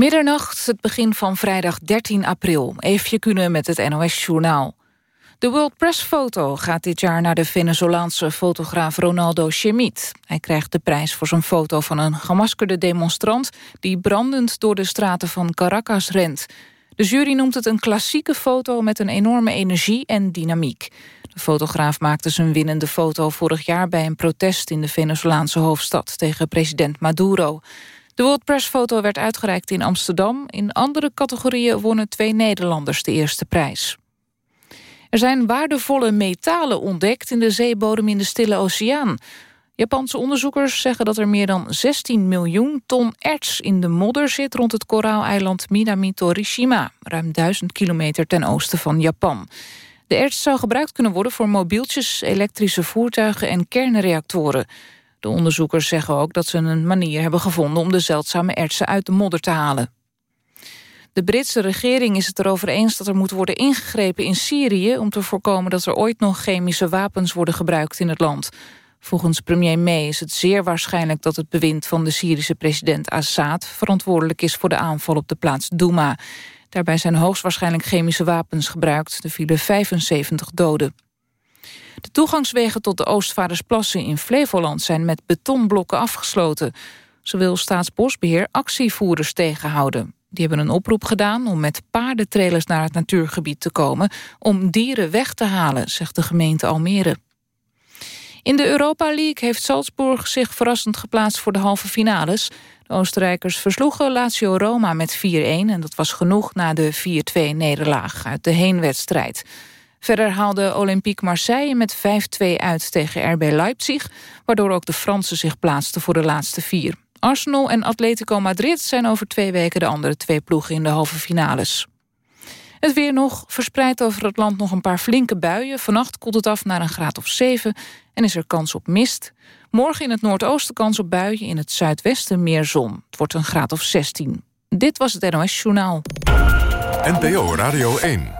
Middernacht, het begin van vrijdag 13 april. Even kunnen met het NOS-journaal. De World Press Foto gaat dit jaar naar de Venezolaanse fotograaf Ronaldo Chemit. Hij krijgt de prijs voor zijn foto van een gemaskerde demonstrant... die brandend door de straten van Caracas rent. De jury noemt het een klassieke foto met een enorme energie en dynamiek. De fotograaf maakte zijn winnende foto vorig jaar bij een protest... in de Venezolaanse hoofdstad tegen president Maduro. De World Press foto werd uitgereikt in Amsterdam. In andere categorieën wonnen twee Nederlanders de eerste prijs. Er zijn waardevolle metalen ontdekt in de zeebodem in de Stille Oceaan. Japanse onderzoekers zeggen dat er meer dan 16 miljoen ton erts in de modder zit rond het koraaleiland Minami Torishima, ruim 1000 kilometer ten oosten van Japan. De erts zou gebruikt kunnen worden voor mobieltjes, elektrische voertuigen en kernreactoren. De onderzoekers zeggen ook dat ze een manier hebben gevonden... om de zeldzame ertsen uit de modder te halen. De Britse regering is het erover eens dat er moet worden ingegrepen in Syrië... om te voorkomen dat er ooit nog chemische wapens worden gebruikt in het land. Volgens premier May is het zeer waarschijnlijk dat het bewind van de Syrische president Assad... verantwoordelijk is voor de aanval op de plaats Douma. Daarbij zijn hoogstwaarschijnlijk chemische wapens gebruikt. Er vielen 75 doden. De toegangswegen tot de Oostvaardersplassen in Flevoland zijn met betonblokken afgesloten. Zo wil Staatsbosbeheer actievoerders tegenhouden. Die hebben een oproep gedaan om met paardentrailers naar het natuurgebied te komen... om dieren weg te halen, zegt de gemeente Almere. In de Europa League heeft Salzburg zich verrassend geplaatst voor de halve finales. De Oostenrijkers versloegen Lazio Roma met 4-1... en dat was genoeg na de 4-2-nederlaag uit de heenwedstrijd. Verder haalde Olympique Marseille met 5-2 uit tegen RB Leipzig... waardoor ook de Fransen zich plaatsten voor de laatste vier. Arsenal en Atletico Madrid zijn over twee weken de andere twee ploegen in de halve finales. Het weer nog, verspreid over het land nog een paar flinke buien. Vannacht koelt het af naar een graad of 7 en is er kans op mist. Morgen in het noordoosten kans op buien, in het zuidwesten meer zon. Het wordt een graad of 16. Dit was het NOS Journaal. NPO Radio 1.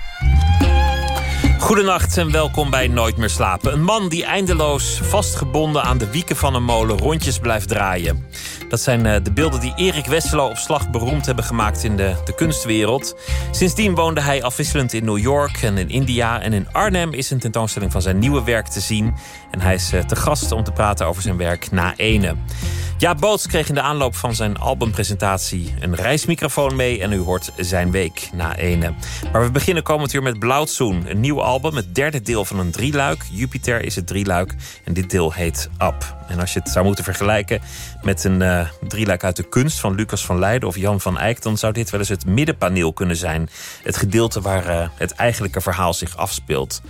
Goedenacht en welkom bij Nooit meer slapen. Een man die eindeloos vastgebonden aan de wieken van een molen rondjes blijft draaien. Dat zijn eh, de beelden die Erik Wesselo op slag beroemd hebben gemaakt in de, de kunstwereld. Sindsdien woonde hij afwisselend in New York en in India. En in Arnhem is een tentoonstelling van zijn nieuwe werk te zien. En hij is eh, te gast om te praten over zijn werk na ene. Ja, Boots kreeg in de aanloop van zijn albumpresentatie een reismicrofoon mee. En u hoort zijn week na ene. Maar we beginnen komend uur met Blauwtsoen. Een nieuw album, het derde deel van een drieluik. Jupiter is het drieluik en dit deel heet Up. En als je het zou moeten vergelijken met een uh, uit de kunst van Lucas van Leiden of Jan van Eyck, dan zou dit wel eens het middenpaneel kunnen zijn. Het gedeelte waar uh, het eigenlijke verhaal zich afspeelt.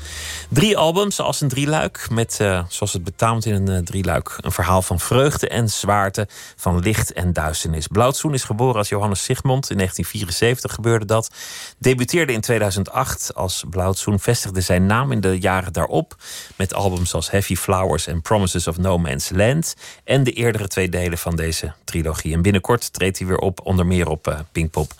Drie albums als een drieluik, met uh, zoals het betaamt in een drieluik, een verhaal van vreugde en zwaarte, van licht en duisternis. Blauwtsoen is geboren als Johannes Sigmund. In 1974 gebeurde dat. Debuteerde in 2008 als Blauwtsoen, vestigde zijn naam in de jaren daarop met albums als Heavy Flowers en Promises of No Man's Land. En de eerdere twee delen van deze trilogie. En binnenkort treedt hij weer op, onder meer op uh, Pinkpop.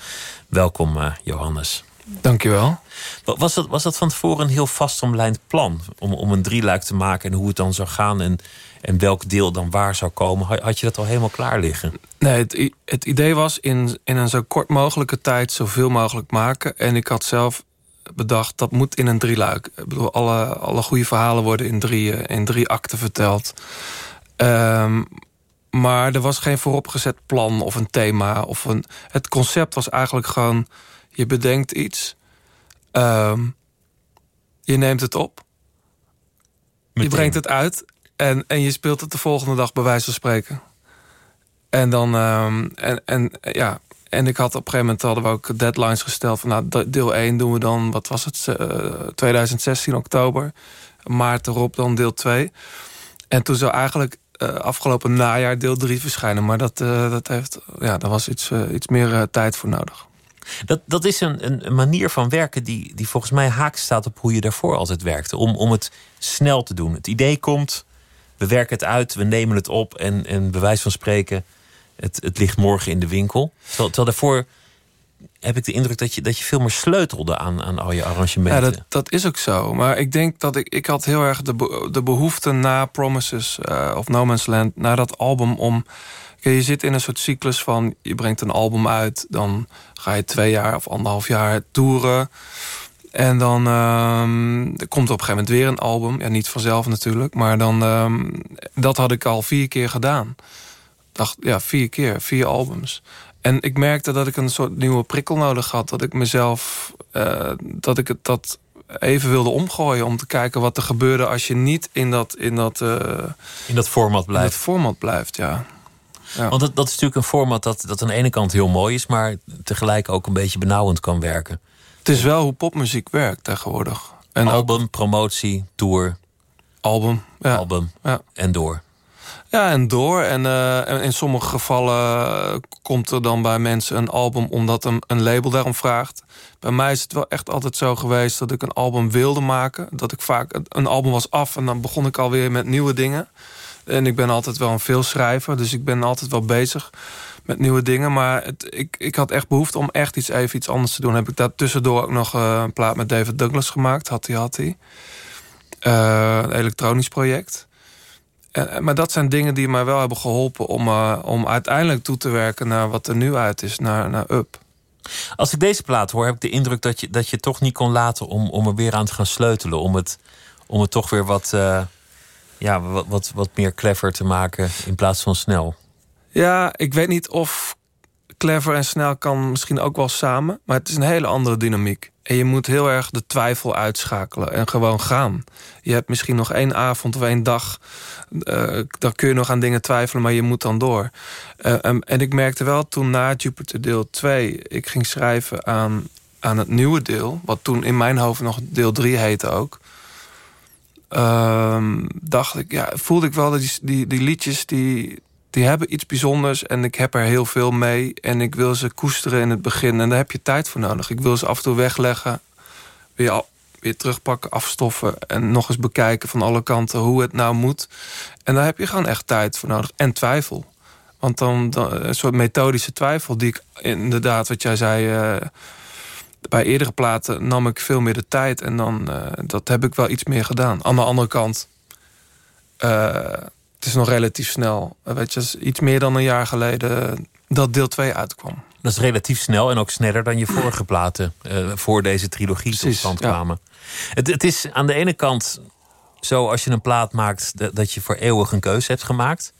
Welkom, uh, Johannes. Dankjewel. Was dat, was dat van tevoren een heel vastomlijnd plan? Om, om een drieluik te maken en hoe het dan zou gaan en, en welk deel dan waar zou komen? Had je dat al helemaal klaar liggen? Nee, het, het idee was in, in een zo kort mogelijke tijd zoveel mogelijk maken. En ik had zelf bedacht, dat moet in een drieluik. Ik bedoel, alle, alle goede verhalen worden in drie, in drie akten verteld. Um, maar er was geen vooropgezet plan of een thema. Of een, het concept was eigenlijk gewoon... je bedenkt iets. Um, je neemt het op. Je brengt het uit. En, en je speelt het de volgende dag bij wijze van spreken. En dan... Um, en, en, ja, en ik had op een gegeven moment hadden we ook deadlines gesteld. Van nou, deel 1 doen we dan, wat was het, uh, 2016 oktober. Maart erop dan deel 2. En toen zou eigenlijk uh, afgelopen najaar deel 3 verschijnen. Maar dat, uh, dat heeft, ja, daar was iets, uh, iets meer tijd voor nodig. Dat, dat is een, een manier van werken die, die volgens mij haak staat op hoe je daarvoor altijd werkte. Om, om het snel te doen. Het idee komt, we werken het uit, we nemen het op en, en bij wijze van spreken, het, het ligt morgen in de winkel. Terwijl, terwijl daarvoor heb ik de indruk dat je, dat je veel meer sleutelde aan, aan al je arrangementen. Ja, dat, dat is ook zo. Maar ik denk dat ik, ik had heel erg de, de behoefte na Promises uh, of No Man's Land, na dat album om. Je zit in een soort cyclus van je brengt een album uit, dan ga je twee jaar of anderhalf jaar toeren. En dan um, komt er op een gegeven moment weer een album. Ja, niet vanzelf natuurlijk, maar dan um, dat had ik al vier keer gedaan. Dacht, ja, vier keer, vier albums. En ik merkte dat ik een soort nieuwe prikkel nodig had. Dat ik mezelf, uh, dat ik het dat even wilde omgooien om te kijken wat er gebeurde als je niet in dat in dat uh, in dat format blijft. In dat format blijft, ja. ja. Want dat, dat is natuurlijk een format dat, dat aan de ene kant heel mooi is, maar tegelijk ook een beetje benauwend kan werken. Het is wel hoe popmuziek werkt tegenwoordig. En album, promotie, tour. Album, ja. Album ja. en door. Ja, en door. En, uh, in sommige gevallen komt er dan bij mensen een album omdat een, een label daarom vraagt. Bij mij is het wel echt altijd zo geweest dat ik een album wilde maken. Dat ik vaak een album was af en dan begon ik alweer met nieuwe dingen. En ik ben altijd wel een veelschrijver, dus ik ben altijd wel bezig met nieuwe dingen. Maar het, ik, ik had echt behoefte om echt iets, even iets anders te doen. Heb ik daar tussendoor ook nog uh, een plaat met David Douglas gemaakt. Had hij, had hij. Een elektronisch project. En, maar dat zijn dingen die mij wel hebben geholpen om, uh, om uiteindelijk toe te werken naar wat er nu uit is, naar, naar Up. Als ik deze plaat hoor, heb ik de indruk dat je, dat je toch niet kon laten om, om er weer aan te gaan sleutelen. Om het, om het toch weer wat, uh, ja, wat, wat, wat meer clever te maken in plaats van snel. Ja, ik weet niet of clever en snel kan misschien ook wel samen. Maar het is een hele andere dynamiek. En je moet heel erg de twijfel uitschakelen en gewoon gaan. Je hebt misschien nog één avond of één dag. Uh, dan kun je nog aan dingen twijfelen, maar je moet dan door. Um, en ik merkte wel toen na Jupiter deel 2... ik ging schrijven aan, aan het nieuwe deel... wat toen in mijn hoofd nog deel 3 heette ook... Uh, dacht ik, ja, voelde ik wel dat die, die, die liedjes... die die hebben iets bijzonders en ik heb er heel veel mee. En ik wil ze koesteren in het begin. En daar heb je tijd voor nodig. Ik wil ze af en toe wegleggen. Weer, weer terugpakken, afstoffen. En nog eens bekijken van alle kanten hoe het nou moet. En daar heb je gewoon echt tijd voor nodig. En twijfel. Want dan, dan een soort methodische twijfel die ik inderdaad, wat jij zei... Uh, bij eerdere platen nam ik veel meer de tijd. En dan, uh, dat heb ik wel iets meer gedaan. Aan de andere kant... Uh, het is nog relatief snel. Weet je, iets meer dan een jaar geleden dat deel 2 uitkwam. Dat is relatief snel en ook sneller dan je vorige platen uh, voor deze trilogie tot stand kwamen. Het, het, is aan de ene kant zo als je een plaat maakt dat je voor eeuwig een keuze hebt gemaakt.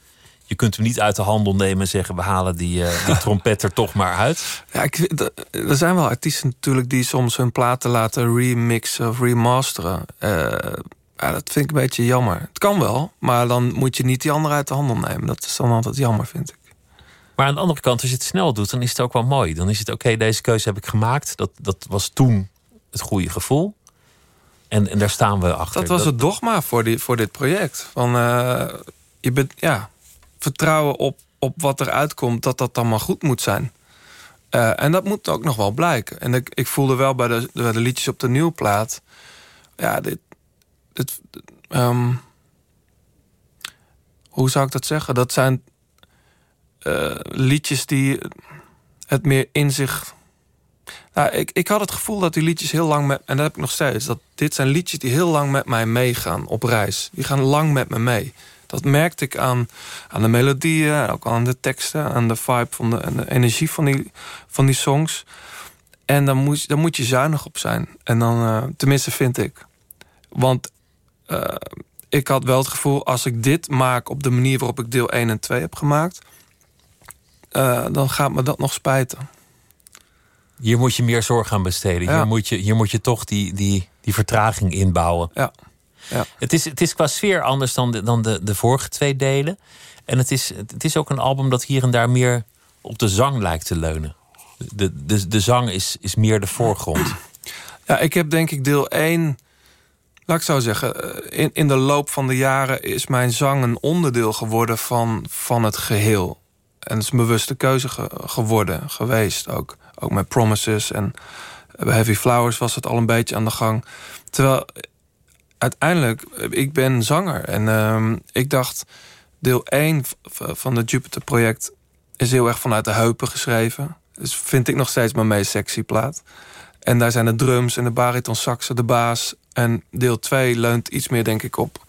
Je kunt hem niet uit de handel nemen en zeggen we halen die, uh, die trompet er toch maar uit. Ja, ik, er zijn wel artiesten natuurlijk die soms hun platen laten remixen of remasteren. Uh, ja, dat vind ik een beetje jammer. Het kan wel, maar dan moet je niet die andere uit de handel nemen. Dat is dan altijd jammer, vind ik. Maar aan de andere kant, als je het snel doet, dan is het ook wel mooi. Dan is het oké, deze keuze heb ik gemaakt. Dat, dat was toen het goede gevoel. En, en daar staan we achter. Dat was het dogma voor, die, voor dit project. Van, uh, je bent, ja, vertrouwen op, op wat eruit komt, dat dat dan maar goed moet zijn. Uh, en dat moet ook nog wel blijken. En ik, ik voelde wel bij de, bij de liedjes op de nieuwplaat... ja, dit, het, um, hoe zou ik dat zeggen? Dat zijn uh, liedjes die het meer in zich. Nou, ik, ik had het gevoel dat die liedjes heel lang met. En dat heb ik nog steeds. Dat dit zijn liedjes die heel lang met mij meegaan op reis. Die gaan lang met me mee. Dat merkte ik aan, aan de melodieën, ook aan de teksten, aan de vibe van de, en de energie van die, van die songs. En dan moet, dan moet je zuinig op zijn. En dan, uh, tenminste, vind ik. Want uh, ik had wel het gevoel, als ik dit maak op de manier waarop ik deel 1 en 2 heb gemaakt, uh, dan gaat me dat nog spijten. Hier moet je meer zorg aan besteden. Ja. Hier, moet je, hier moet je toch die, die, die vertraging inbouwen. Ja. Ja. Het, is, het is qua sfeer anders dan de, dan de, de vorige twee delen. En het is, het is ook een album dat hier en daar meer op de zang lijkt te leunen. De, de, de zang is, is meer de voorgrond. Ja, ik heb denk ik deel 1 Laat ik zo zeggen, eh, in, in de loop van de jaren is mijn zang een onderdeel geworden van, van het geheel. En het is een bewuste keuze geworden, geweest ook. Ook met Promises en bij Heavy Flowers was het al een beetje aan de gang. Terwijl uiteindelijk, ik ben zanger. En uh, ik dacht, deel 1 van het Jupiter-project is heel erg vanuit de heupen geschreven. Dus vind ik nog steeds mijn meest sexy plaat. En daar zijn de drums en de bariton saxen, de baas. En deel 2 leunt iets meer, denk ik, op,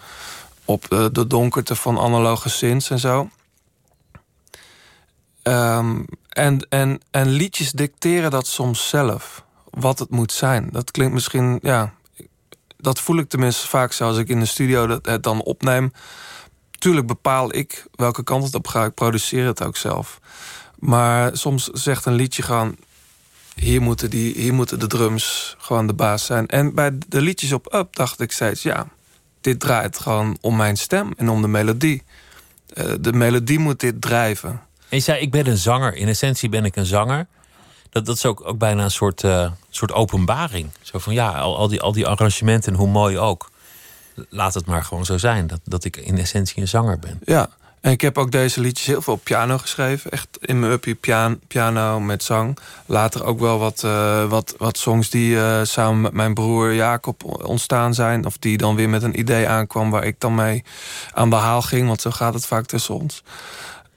op de, de donkerte van analoge synths en zo. Ehm, en, en, en liedjes dicteren dat soms zelf. Wat het moet zijn. Dat klinkt misschien, ja... Dat voel ik tenminste vaak zo als ik in de studio het dan opneem. Tuurlijk bepaal ik welke kant het op ga. Ik produceer het ook zelf. Maar soms zegt een liedje gewoon... Hier moeten, die, hier moeten de drums gewoon de baas zijn. En bij de liedjes op Up dacht ik steeds... ja, dit draait gewoon om mijn stem en om de melodie. Uh, de melodie moet dit drijven. En je zei, ik ben een zanger. In essentie ben ik een zanger. Dat, dat is ook, ook bijna een soort, uh, soort openbaring. Zo van, ja, al, al, die, al die arrangementen, hoe mooi ook. Laat het maar gewoon zo zijn. Dat, dat ik in essentie een zanger ben. Ja, en ik heb ook deze liedjes heel veel op piano geschreven. Echt in mijn uppie piano, met zang. Later ook wel wat, uh, wat, wat songs die uh, samen met mijn broer Jacob ontstaan zijn. Of die dan weer met een idee aankwam waar ik dan mee aan de haal ging. Want zo gaat het vaak tussen ons.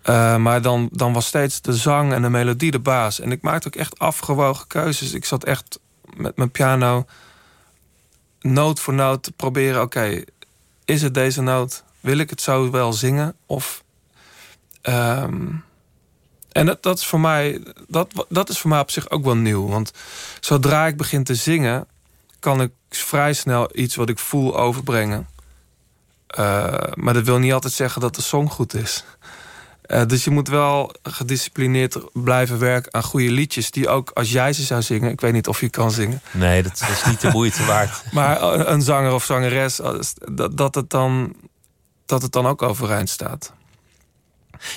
Uh, maar dan, dan was steeds de zang en de melodie de baas. En ik maakte ook echt afgewogen keuzes. Ik zat echt met mijn piano noot voor noot te proberen... oké, is het deze noot? Wil ik het zo wel zingen? Of, um, en dat, dat, is voor mij, dat, dat is voor mij op zich ook wel nieuw. Want zodra ik begin te zingen... kan ik vrij snel iets wat ik voel overbrengen. Uh, maar dat wil niet altijd zeggen dat de song goed is. Uh, dus je moet wel gedisciplineerd blijven werken aan goede liedjes... die ook als jij ze zou zingen... ik weet niet of je kan zingen. Nee, dat is niet de moeite waard. maar een zanger of zangeres, dat, dat het dan dat het dan ook overeind staat.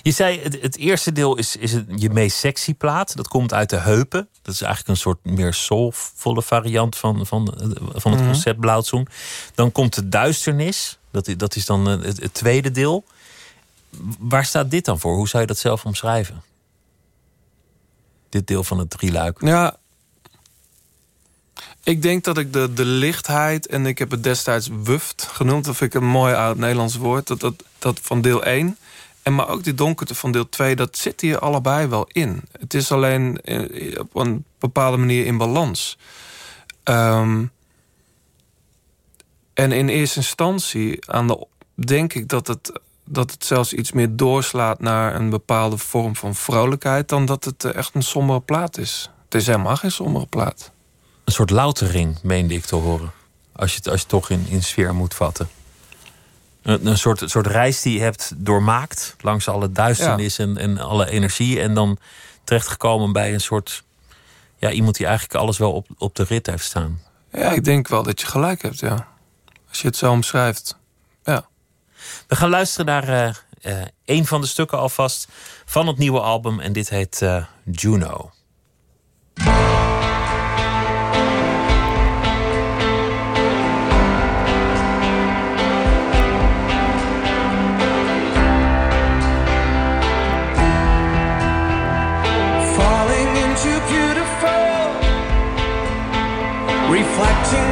Je zei, het, het eerste deel is, is het, je meest sexy plaat. Dat komt uit de heupen. Dat is eigenlijk een soort meer soulvolle variant van, van, van het mhm. concept Blauwzoen. Dan komt de duisternis. Dat, dat is dan het, het, tweede deel. Waar staat dit dan voor? Hoe zou je dat zelf omschrijven? Dit deel van het drieluik. Ja, ik denk dat ik de, de lichtheid, en ik heb het destijds wuft genoemd... vind ik een mooi oud-Nederlands woord, dat, dat, dat van deel 1... En maar ook die donkerte van deel 2, dat zit hier allebei wel in. Het is alleen eh, op een bepaalde manier in balans. Um, en in eerste instantie aan de, denk ik dat het, dat het zelfs iets meer doorslaat... naar een bepaalde vorm van vrolijkheid... dan dat het echt een sombere plaat is. Het is helemaal geen sombere plaat een soort loutering, meende ik te horen. Als je het, als je toch in, in sfeer moet vatten. Een, een soort, soort reis die je hebt doormaakt langs alle duisternis en, en alle energie. En dan terechtgekomen bij een soort. Ja, iemand die eigenlijk alles wel op, op de rit heeft staan. Ja, ik denk wel dat je gelijk hebt, ja. Als je het zo omschrijft. Ja. We gaan luisteren naar uh, een van de stukken alvast van het nieuwe album. En dit heet uh, Juno. reflecting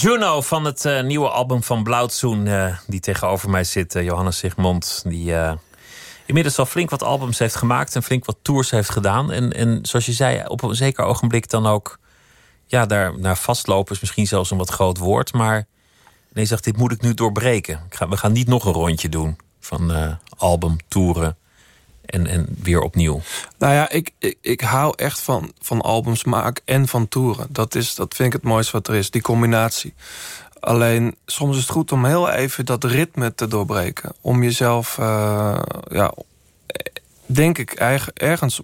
Juno van het uh, nieuwe album van Blauwtsoen, uh, die tegenover mij zit, uh, Johannes Sigmond, die inmiddels al flink wat albums heeft gemaakt en flink wat tours heeft gedaan. En, en zoals je zei, op een zeker ogenblik dan ook, ja, daar naar vastlopen is misschien zelfs een wat groot woord, maar nee, zegt dit moet ik nu doorbreken. We gaan niet nog een rondje doen van album, toeren en, en weer opnieuw? Nou ja, ik, ik, ik hou echt van, van albums maken en van toeren. Dat, is, dat vind ik het mooiste wat er is, die combinatie. Alleen soms is het goed om heel even dat ritme te doorbreken. Om jezelf, uh, ja, denk ik, ergens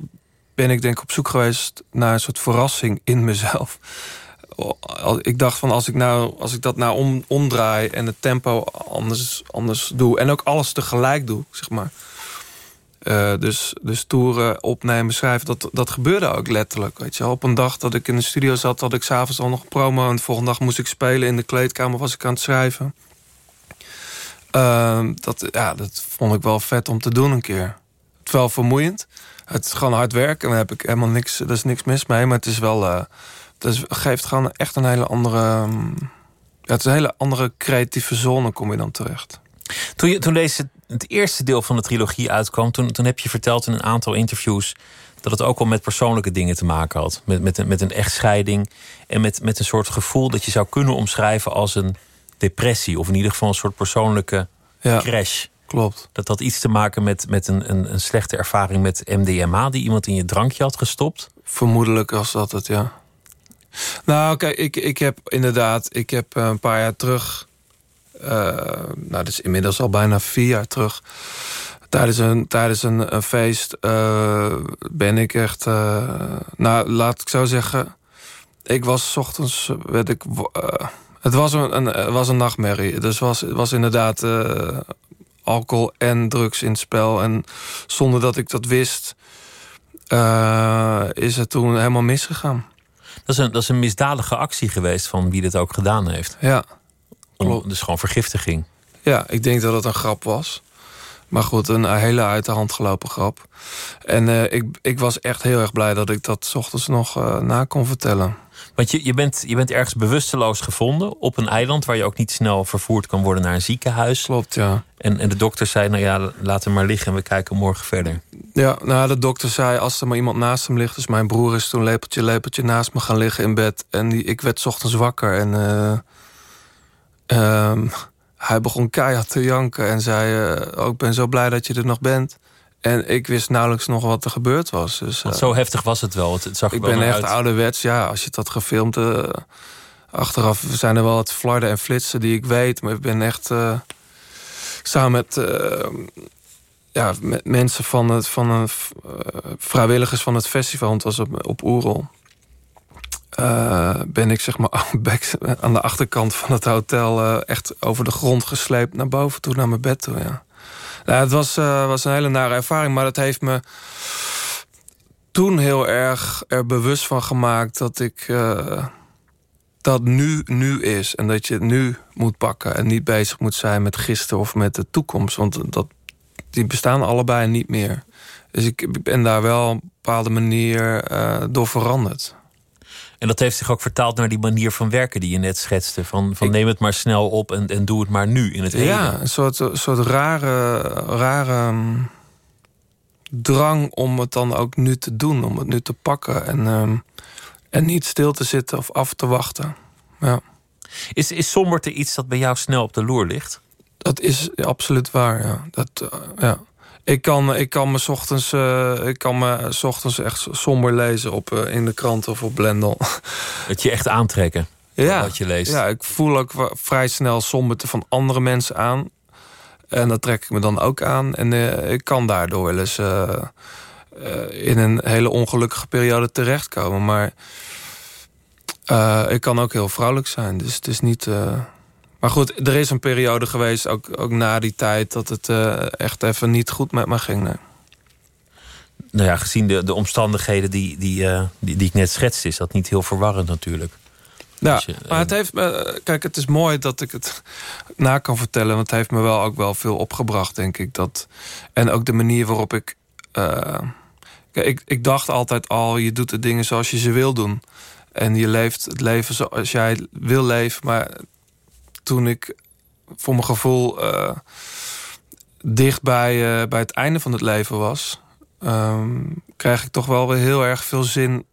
ben ik denk op zoek geweest naar een soort verrassing in mezelf. Ik dacht van als ik, nou, als ik dat nou om, omdraai en het tempo anders, anders doe... en ook alles tegelijk doe, zeg maar uh, dus, dus toeren, opnemen, schrijven, dat, dat gebeurde ook letterlijk. Weet je. Op een dag dat ik in de studio zat, had ik s'avonds al nog een promo... en de volgende dag moest ik spelen. In de kleedkamer was ik aan het schrijven. Uh, dat, ja, dat vond ik wel vet om te doen een keer. Het wel vermoeiend. Het is gewoon hard werken. En daar heb ik helemaal niks, er is niks mis mee. Maar het is wel... Uh, het, geeft gewoon echt een hele andere... Ja, het is een hele andere creatieve zone kom je dan terecht. Toen, je, toen deze het eerste deel van de trilogie uitkwam, toen, toen heb je verteld in een aantal interviews dat het ook wel met persoonlijke dingen te maken had. Met, met, een, met een echtscheiding en met, met een soort gevoel dat je zou kunnen omschrijven als een depressie. Of in ieder geval een soort persoonlijke ja, crash. Klopt. Dat had iets te maken met, met een, een, een slechte ervaring met MDMA die iemand in je drankje had gestopt. Vermoedelijk was dat het, ja. Nou, kijk, ik, ik heb inderdaad, ik heb een paar jaar terug nou, dat is inmiddels al bijna vier jaar terug. Tijdens een, tijdens een, een feest uh, ben ik echt... Uh, nou, laat ik zo zeggen... Ik was ochtends... Werd ik, het was een, een, was een nachtmerrie. Dus was, was inderdaad alcohol en drugs in het spel. En zonder dat ik dat wist... is het toen helemaal misgegaan. Dat is, een, dat is een misdadige actie geweest van wie dit ook gedaan heeft. Ja, Klopt. Dus gewoon vergiftiging. Ja, ik denk dat het een grap was. Maar goed, een hele uit de hand gelopen grap. En uh, ik, ik was echt heel erg blij dat ik dat s ochtends nog uh, na kon vertellen. Want je, je, bent, je bent ergens bewusteloos gevonden op een eiland... waar je ook niet snel vervoerd kan worden naar een ziekenhuis. Klopt, ja. En, en de dokter zei, nou ja, laat hem maar liggen en we kijken morgen verder. Ja, nou, de dokter zei, als er maar iemand naast hem ligt... dus mijn broer is toen lepeltje, lepeltje naast me gaan liggen in bed... en die, ik werd s ochtends wakker en... Uh, Um, hij begon keihard te janken en zei... Uh, oh, ik ben zo blij dat je er nog bent. En ik wist nauwelijks nog wat er gebeurd was. Dus, uh, zo heftig was het wel. Het, zag ik ben echt uit. ouderwets. Ja, als je dat gefilmd... Uh, achteraf zijn er wel wat flarden en flitsen die ik weet. Maar ik ben echt... samen met ja, met mensen van het, van het, vrijwilligers van het festival. Het was op, op Oerol. Uh, ben ik zeg maar aan de achterkant van het hotel... Uh, echt over de grond gesleept naar boven toe, naar mijn bed toe. Ja. Nou, het was, uh, was een hele nare ervaring, maar het heeft me toen heel erg er bewust van gemaakt... dat ik dat nu nu is en dat je het nu moet pakken... en niet bezig moet zijn met gisteren of met de toekomst. Want dat, die bestaan allebei niet meer. Dus ik ben daar wel op een bepaalde manier door veranderd. En dat heeft zich ook vertaald naar die manier van werken die je net schetste. Van, van neem het maar snel op en, en doe het maar nu in het heden. Ja, een soort, soort rare, rare mm, drang om het dan ook nu te doen. Om het nu te pakken. En, um, en niet stil te zitten of af te wachten. Ja. Is, is somberte iets dat bij jou snel op de loer ligt? Dat is absoluut waar, ja. Dat, uh, ja. Ik kan, ik kan me ochtends, uh, ik kan me s ochtends echt somber lezen op, uh, in de krant of op Blendel. Het je echt aantrekken, ja, wat je leest. Ja, ik voel ook vrij snel somberte van andere mensen aan. En dat trek ik me dan ook aan. En uh, ik kan daardoor wel eens in een hele ongelukkige periode terechtkomen. Maar ik kan ook heel vrouwelijk zijn. Dus het is niet... Maar goed, er is een periode geweest, ook, ook na die tijd... dat het uh, echt even niet goed met me ging. Nee. Nou ja, gezien de, de omstandigheden die, die, uh, die, die, ik net schetste... is dat niet heel verwarrend natuurlijk. Ja, je, maar het heeft me... Kijk, het is mooi dat ik het na kan vertellen... want het heeft me wel ook wel veel opgebracht, denk ik. Dat, en ook de manier waarop ik... Uh, kijk, ik, ik dacht altijd al, je doet de dingen zoals je ze wil doen... En je leeft het leven zoals jij wil leven. Maar toen ik voor mijn gevoel uh, dicht bij, uh, bij het einde van het leven was, um, krijg ik toch wel weer heel erg veel zin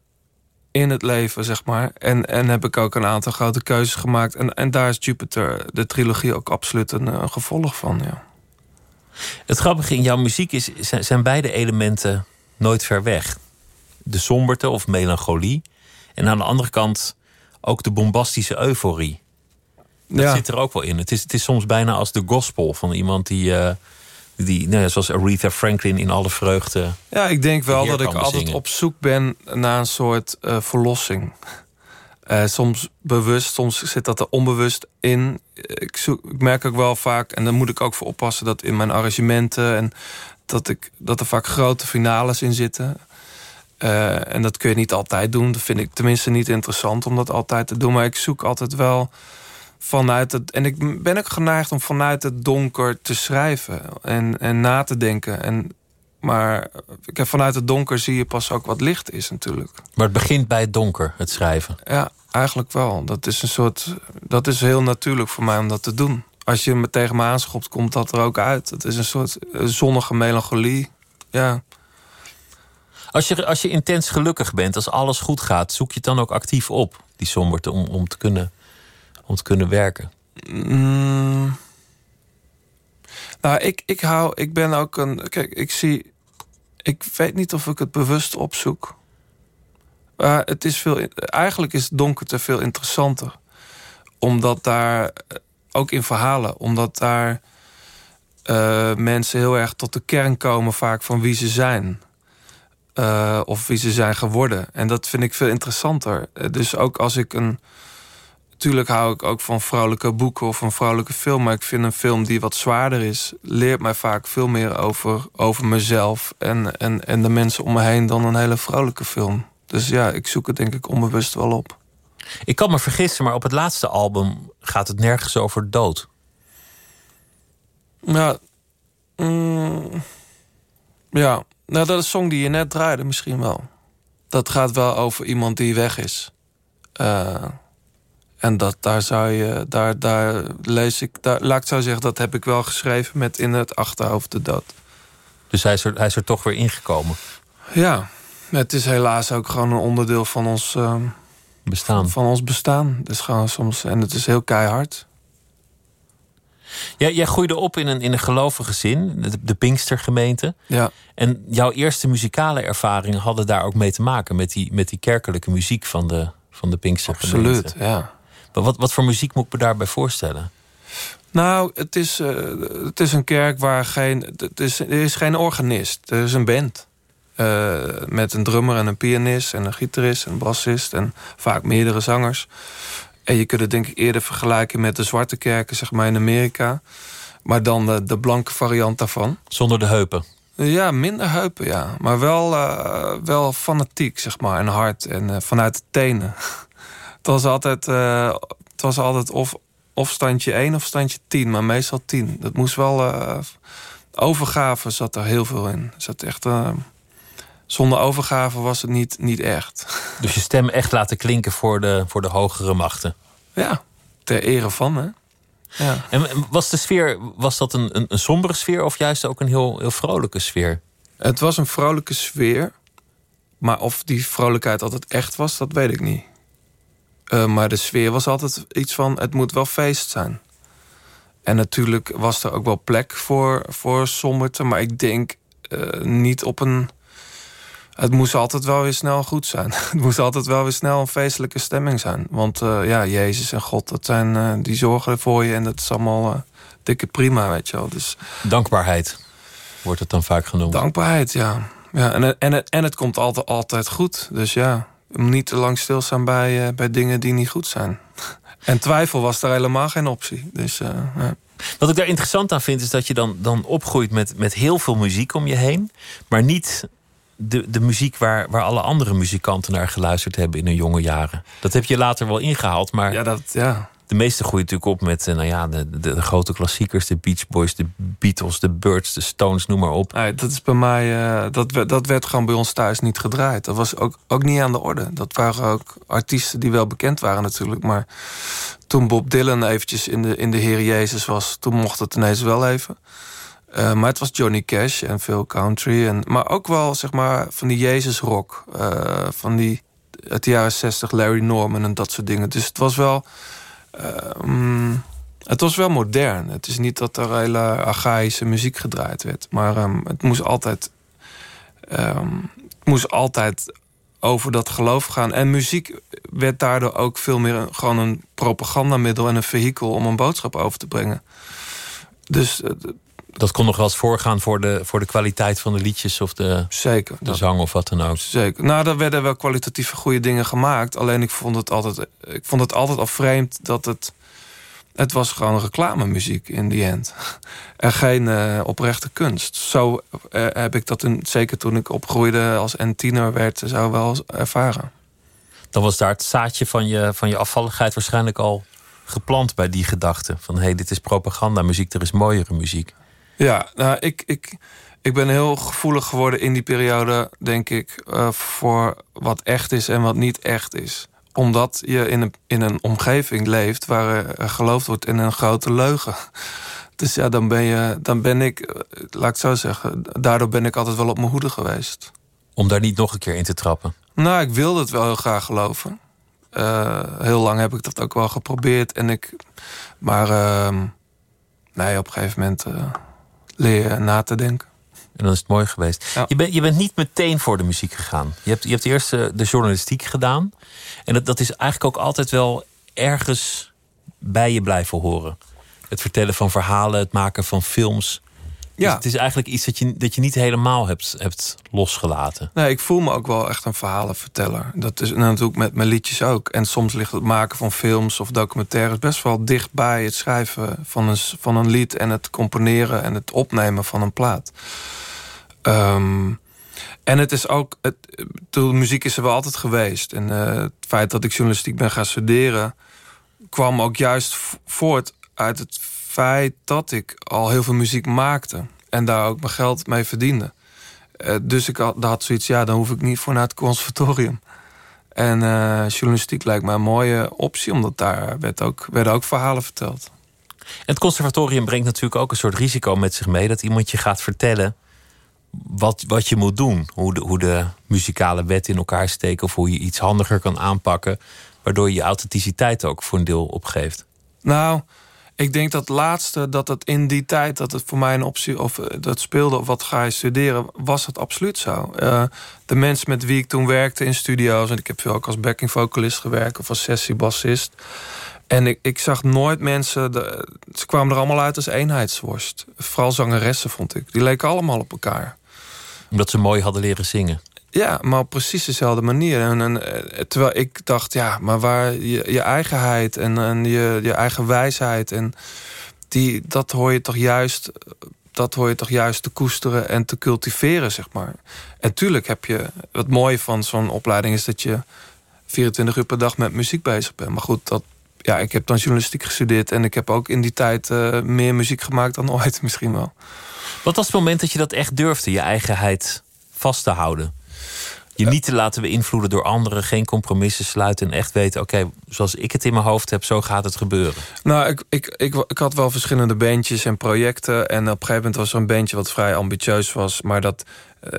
in het leven, zeg maar. En, en heb ik ook een aantal grote keuzes gemaakt. En, en daar is Jupiter, de trilogie, ook absoluut een, gevolg van, ja. Het grappige in jouw muziek is, zijn beide elementen nooit ver weg. De somberte of melancholie. En aan de andere kant ook de bombastische euforie. Dat zit er ook wel in. Het is, het is soms bijna als de gospel van iemand die, uh, die nou ja, zoals Aretha Franklin in alle vreugde. Ja, ik denk wel dat ik altijd op zoek ben naar een soort uh, verlossing. Uh, soms bewust, soms zit dat er onbewust in. Ik, zoek, ik merk ook wel vaak, en daar moet ik ook voor oppassen, dat in mijn arrangementen en dat, ik, dat er vaak grote finales in zitten. Uh, en dat kun je niet altijd doen. Dat vind ik tenminste niet interessant om dat altijd te doen. Maar ik zoek altijd wel vanuit het. En ik ben ook geneigd om vanuit het donker te schrijven en, en na te denken. En, maar ik heb vanuit het donker zie je pas ook wat licht is, natuurlijk. Maar het begint bij het donker, het schrijven. Ja, eigenlijk wel. Dat is een soort. Dat is heel natuurlijk voor mij om dat te doen. Als je me tegen me aanschopt, komt dat er ook uit. Het is een soort zonnige melancholie. Ja. Als je, als je intens gelukkig bent, als alles goed gaat, zoek je het dan ook actief op, die somberte, om, om, te, kunnen, te kunnen werken? Mm. Nou, ik, ik hou, ik ben ook een. Kijk, ik zie. Ik weet niet of ik het bewust opzoek. Het is veel. Eigenlijk is donkerte veel interessanter. Omdat daar. Ook in verhalen, omdat daar. Uh, mensen heel erg tot de kern komen, vaak van wie ze zijn. Uh, of wie ze zijn geworden. En dat vind ik veel interessanter. Dus ook als ik een. Tuurlijk hou ik ook van vrouwelijke boeken of een vrouwelijke film. Maar ik vind een film die wat zwaarder is, leert mij vaak veel meer over, over mezelf en, en, en de mensen om me heen dan een hele vrouwelijke film. Dus ja, ik zoek het denk ik onbewust wel op. Ik kan me vergissen, maar op het laatste album gaat het nergens over dood. Nou, mm, ja, nou, dat is een song die je net draaide misschien wel. Dat gaat wel over iemand die weg is. Uh, en dat, daar zou je, daar, daar lees ik, daar, laat ik zo zeggen, dat heb ik wel geschreven met in het achterhoofd de dood. Dus hij is er, hij is er toch weer ingekomen? Ja, het is helaas ook gewoon een onderdeel van ons uh, bestaan. Van ons bestaan. Dus gewoon soms, en het is heel keihard. Ja, jij groeide op in een, in een gelovige zin, de, de Pinkstergemeente. Ja. En jouw eerste muzikale ervaringen hadden daar ook mee te maken, met die, met die kerkelijke muziek van de, van de Pinkstergemeente. Absoluut, ja. Maar wat, wat voor muziek moet ik me daarbij voorstellen? Nou, het is, uh, het is een kerk waar geen. Het is, er is geen organist. Er is een band. Uh, met een drummer en een pianist en een gitarist en een bassist en vaak meerdere zangers. En je kunt het denk ik eerder vergelijken met de zwarte kerken, zeg maar in Amerika. Maar dan de, de blanke variant daarvan. Zonder de heupen? Ja, minder heupen, ja. Maar wel, uh, wel fanatiek, zeg maar, en hard. En vanuit de tenen. het was altijd, uh, het was altijd of, of standje 1 of standje 10, maar meestal 10. Dat moest wel... overgave zat er heel veel in. Zat echt zonder overgave was het niet, niet echt. Dus je stem echt laten klinken voor de, voor de hogere machten? Ja, ter ere van, hè. Ja. En was de sfeer, was dat een, een, een sombere sfeer of juist ook een heel, heel vrolijke sfeer? Het was een vrolijke sfeer. Maar of die vrolijkheid altijd echt was, dat weet ik niet. Uh, maar de sfeer was altijd iets van: het moet wel feest zijn. En natuurlijk was er ook wel plek voor, voor somberte, maar ik denk uh, niet op een het moest altijd wel weer snel goed zijn. Het moest altijd wel weer snel een feestelijke stemming zijn. Want uh, ja, Jezus en God, dat zijn, die zorgen voor je... en dat is allemaal dikke prima, weet je wel. Dus, Dankbaarheid wordt het dan vaak genoemd. Dankbaarheid, ja. ja en, en, het, en het komt altijd, altijd goed. Dus ja, niet te lang stilstaan bij, bij dingen die niet goed zijn. en twijfel was daar helemaal geen optie. Dus, ja. Wat ik daar interessant aan vind, is dat je dan, dan opgroeit met, met heel veel muziek om je heen, maar niet de, de muziek waar, waar alle andere muzikanten naar geluisterd hebben in hun jonge jaren. Dat heb je later wel ingehaald, maar ja, dat, ja. De meeste groeien natuurlijk op met nou ja, de, de, grote klassiekers, de Beach Boys, de Beatles, de Birds, de Stones, noem maar op. Dat is bij mij, dat, werd, dat werd gewoon bij ons thuis niet gedraaid. Dat was ook, ook niet aan de orde. Dat waren ook artiesten die wel bekend waren natuurlijk. Maar toen Bob Dylan eventjes in de, in de Heer Jezus was, toen mocht het ineens wel even. Uh, maar het was Johnny Cash en veel country. En, maar ook wel zeg maar van die Jezus rock. Uh, van die uit de jaren 60 Larry Norman en dat soort dingen. Dus het was wel. Uh, het was wel modern. Het is niet dat er hele archaïsche muziek gedraaid werd. Maar um, het moest altijd. Um, het moest altijd over dat geloof gaan. En muziek werd daardoor ook veel meer gewoon een propagandamiddel en een vehikel om een boodschap over te brengen. Dus dat kon nog wel eens voorgaan voor de, voor de kwaliteit van de liedjes of de, Zeker, de zang of wat dan ook. Zeker. Nou, er werden wel kwalitatieve goede dingen gemaakt. Alleen ik vond het altijd, ik vond het altijd al vreemd dat het. Het was gewoon reclamemuziek in die end. En geen uh, oprechte kunst. Zo uh, heb ik dat, in, zeker toen ik opgroeide als en tiener werd, zou wel ervaren. Dan was daar het zaadje van je, van je afvalligheid waarschijnlijk al geplant bij die gedachte. Van hé, hey, dit is propaganda muziek, er is mooiere muziek. Ja, nou, ik, ik, ik ben heel gevoelig geworden in die periode, denk ik, uh, voor wat echt is en wat niet echt is. Omdat je in een, in een omgeving leeft waar er geloofd wordt in een grote leugen. Dus ja, dan ben, je, dan ben ik, eh, laat ik zo zeggen, daardoor ben ik altijd wel op mijn hoede geweest. Om daar niet nog een keer in te trappen? Nou, ik wilde het wel heel graag geloven. Uh, heel lang heb ik dat ook wel geprobeerd. En ik, maar uh, nee, op een gegeven moment leren na te denken. En dan is het mooi geweest. Je, bent, je bent niet meteen voor de muziek gegaan. Je hebt, je hebt eerst de, de journalistiek gedaan. En dat, dat is eigenlijk ook altijd wel ergens bij je blijven horen. Het vertellen van verhalen, het maken van films. Ja. Dus het is eigenlijk iets dat je, dat je niet helemaal hebt, hebt losgelaten. Nee, ik voel me ook wel echt een verhalenverteller. Dat is natuurlijk met mijn liedjes ook. En soms ligt het maken van films of documentaires best wel dicht bij het schrijven van een, van een lied en het componeren en het opnemen van een plaat. Um, en het is ook, het, de muziek is er wel altijd geweest. En uh, het feit dat ik journalistiek ben gaan studeren, kwam ook juist voort uit het feit dat ik al heel veel muziek maakte. En daar ook mijn geld mee verdiende. Uh, dus ik had, had zoiets, ja, dan hoef ik niet voor naar het conservatorium. En uh, journalistiek lijkt me een mooie optie, omdat daar werd ook, werden ook verhalen verteld. En het conservatorium brengt natuurlijk ook een soort risico met zich mee... dat iemand je gaat vertellen wat, wat je moet doen. Hoe de, hoe de muzikale wet in elkaar steken... of hoe je iets handiger kan aanpakken... waardoor je je authenticiteit ook voor een deel opgeeft. Nou, ik denk dat laatste, dat het in die tijd, dat het voor mij een optie, of eh, dat speelde, of wat ga je studeren, was het absoluut zo. Uh, de mensen met wie ik toen werkte in studio's, en ik heb veel ook als backing vocalist gewerkt of als sessiebassist. En ik, ik zag nooit mensen, ze kwamen er allemaal uit als eenheidsworst. Vooral zangeressen vond ik. Die leken allemaal op elkaar. Omdat ze mooi hadden leren zingen. Ja, maar op precies dezelfde manier. En, en, eh, terwijl ik dacht, ja, maar waar je, je eigenheid en, en je, je eigen wijsheid... en die, dat hoor je toch juist dat hoor je toch juist te koesteren en te cultiveren, zeg maar. En tuurlijk heb je... Het mooie van zo'n opleiding is dat je 24 uur per dag met muziek bezig bent. Maar goed, dat, ja, ik heb dan journalistiek gestudeerd... en ik heb ook in die tijd uh, meer muziek gemaakt dan ooit misschien wel. Wat was het moment dat je dat echt durfde, je eigenheid vast te houden? Je niet te laten beïnvloeden door anderen, geen compromissen sluiten en echt weten: oké, zoals ik het in mijn hoofd heb, zo gaat het gebeuren. Nou, ik, ik, ik, ik had wel verschillende bandjes en projecten. En op een gegeven moment was er een bandje wat vrij ambitieus was, maar dat. Uh,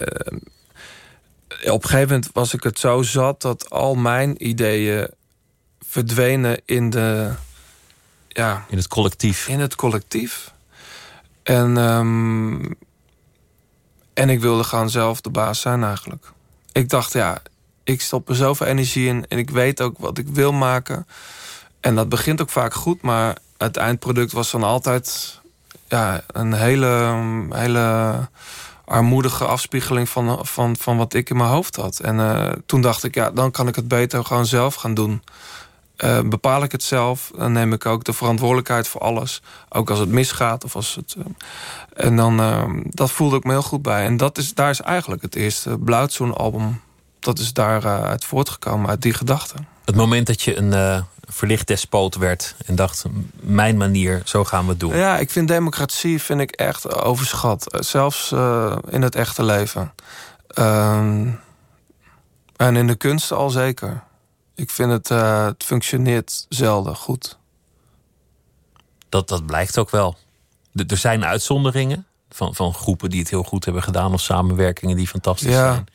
op een gegeven moment was ik het zo zat dat al mijn ideeën verdwenen in de. Ja, in het collectief. In het collectief. En, um, en ik wilde gewoon zelf de baas zijn eigenlijk ik dacht, ja, ik stop er zoveel energie in en ik weet ook wat ik wil maken. En dat begint ook vaak goed, maar het eindproduct was dan altijd ja, een hele, hele armoedige afspiegeling van, van, van wat ik in mijn hoofd had. En uh, toen dacht ik, ja, dan kan ik het beter gewoon zelf gaan doen. Uh, bepaal ik het zelf, dan neem ik ook de verantwoordelijkheid voor alles. Ook als het misgaat. Of als het, uh, en dan, uh, dat voelde ik me heel goed bij. En dat is, daar is eigenlijk het eerste Blauwtsoen album. Dat is daaruit voortgekomen, uit die gedachte. Het moment dat je een verlicht despoot werd en dacht: mijn manier, zo gaan we het doen. Ja, ik vind democratie vind ik echt overschat. Zelfs in het echte leven. Ehm, en in de kunst al zeker. Ik vind het, uh, het functioneert zelden goed. Dat, dat blijkt ook wel. er zijn uitzonderingen van, van groepen die het heel goed hebben gedaan... of samenwerkingen die fantastisch ja. zijn.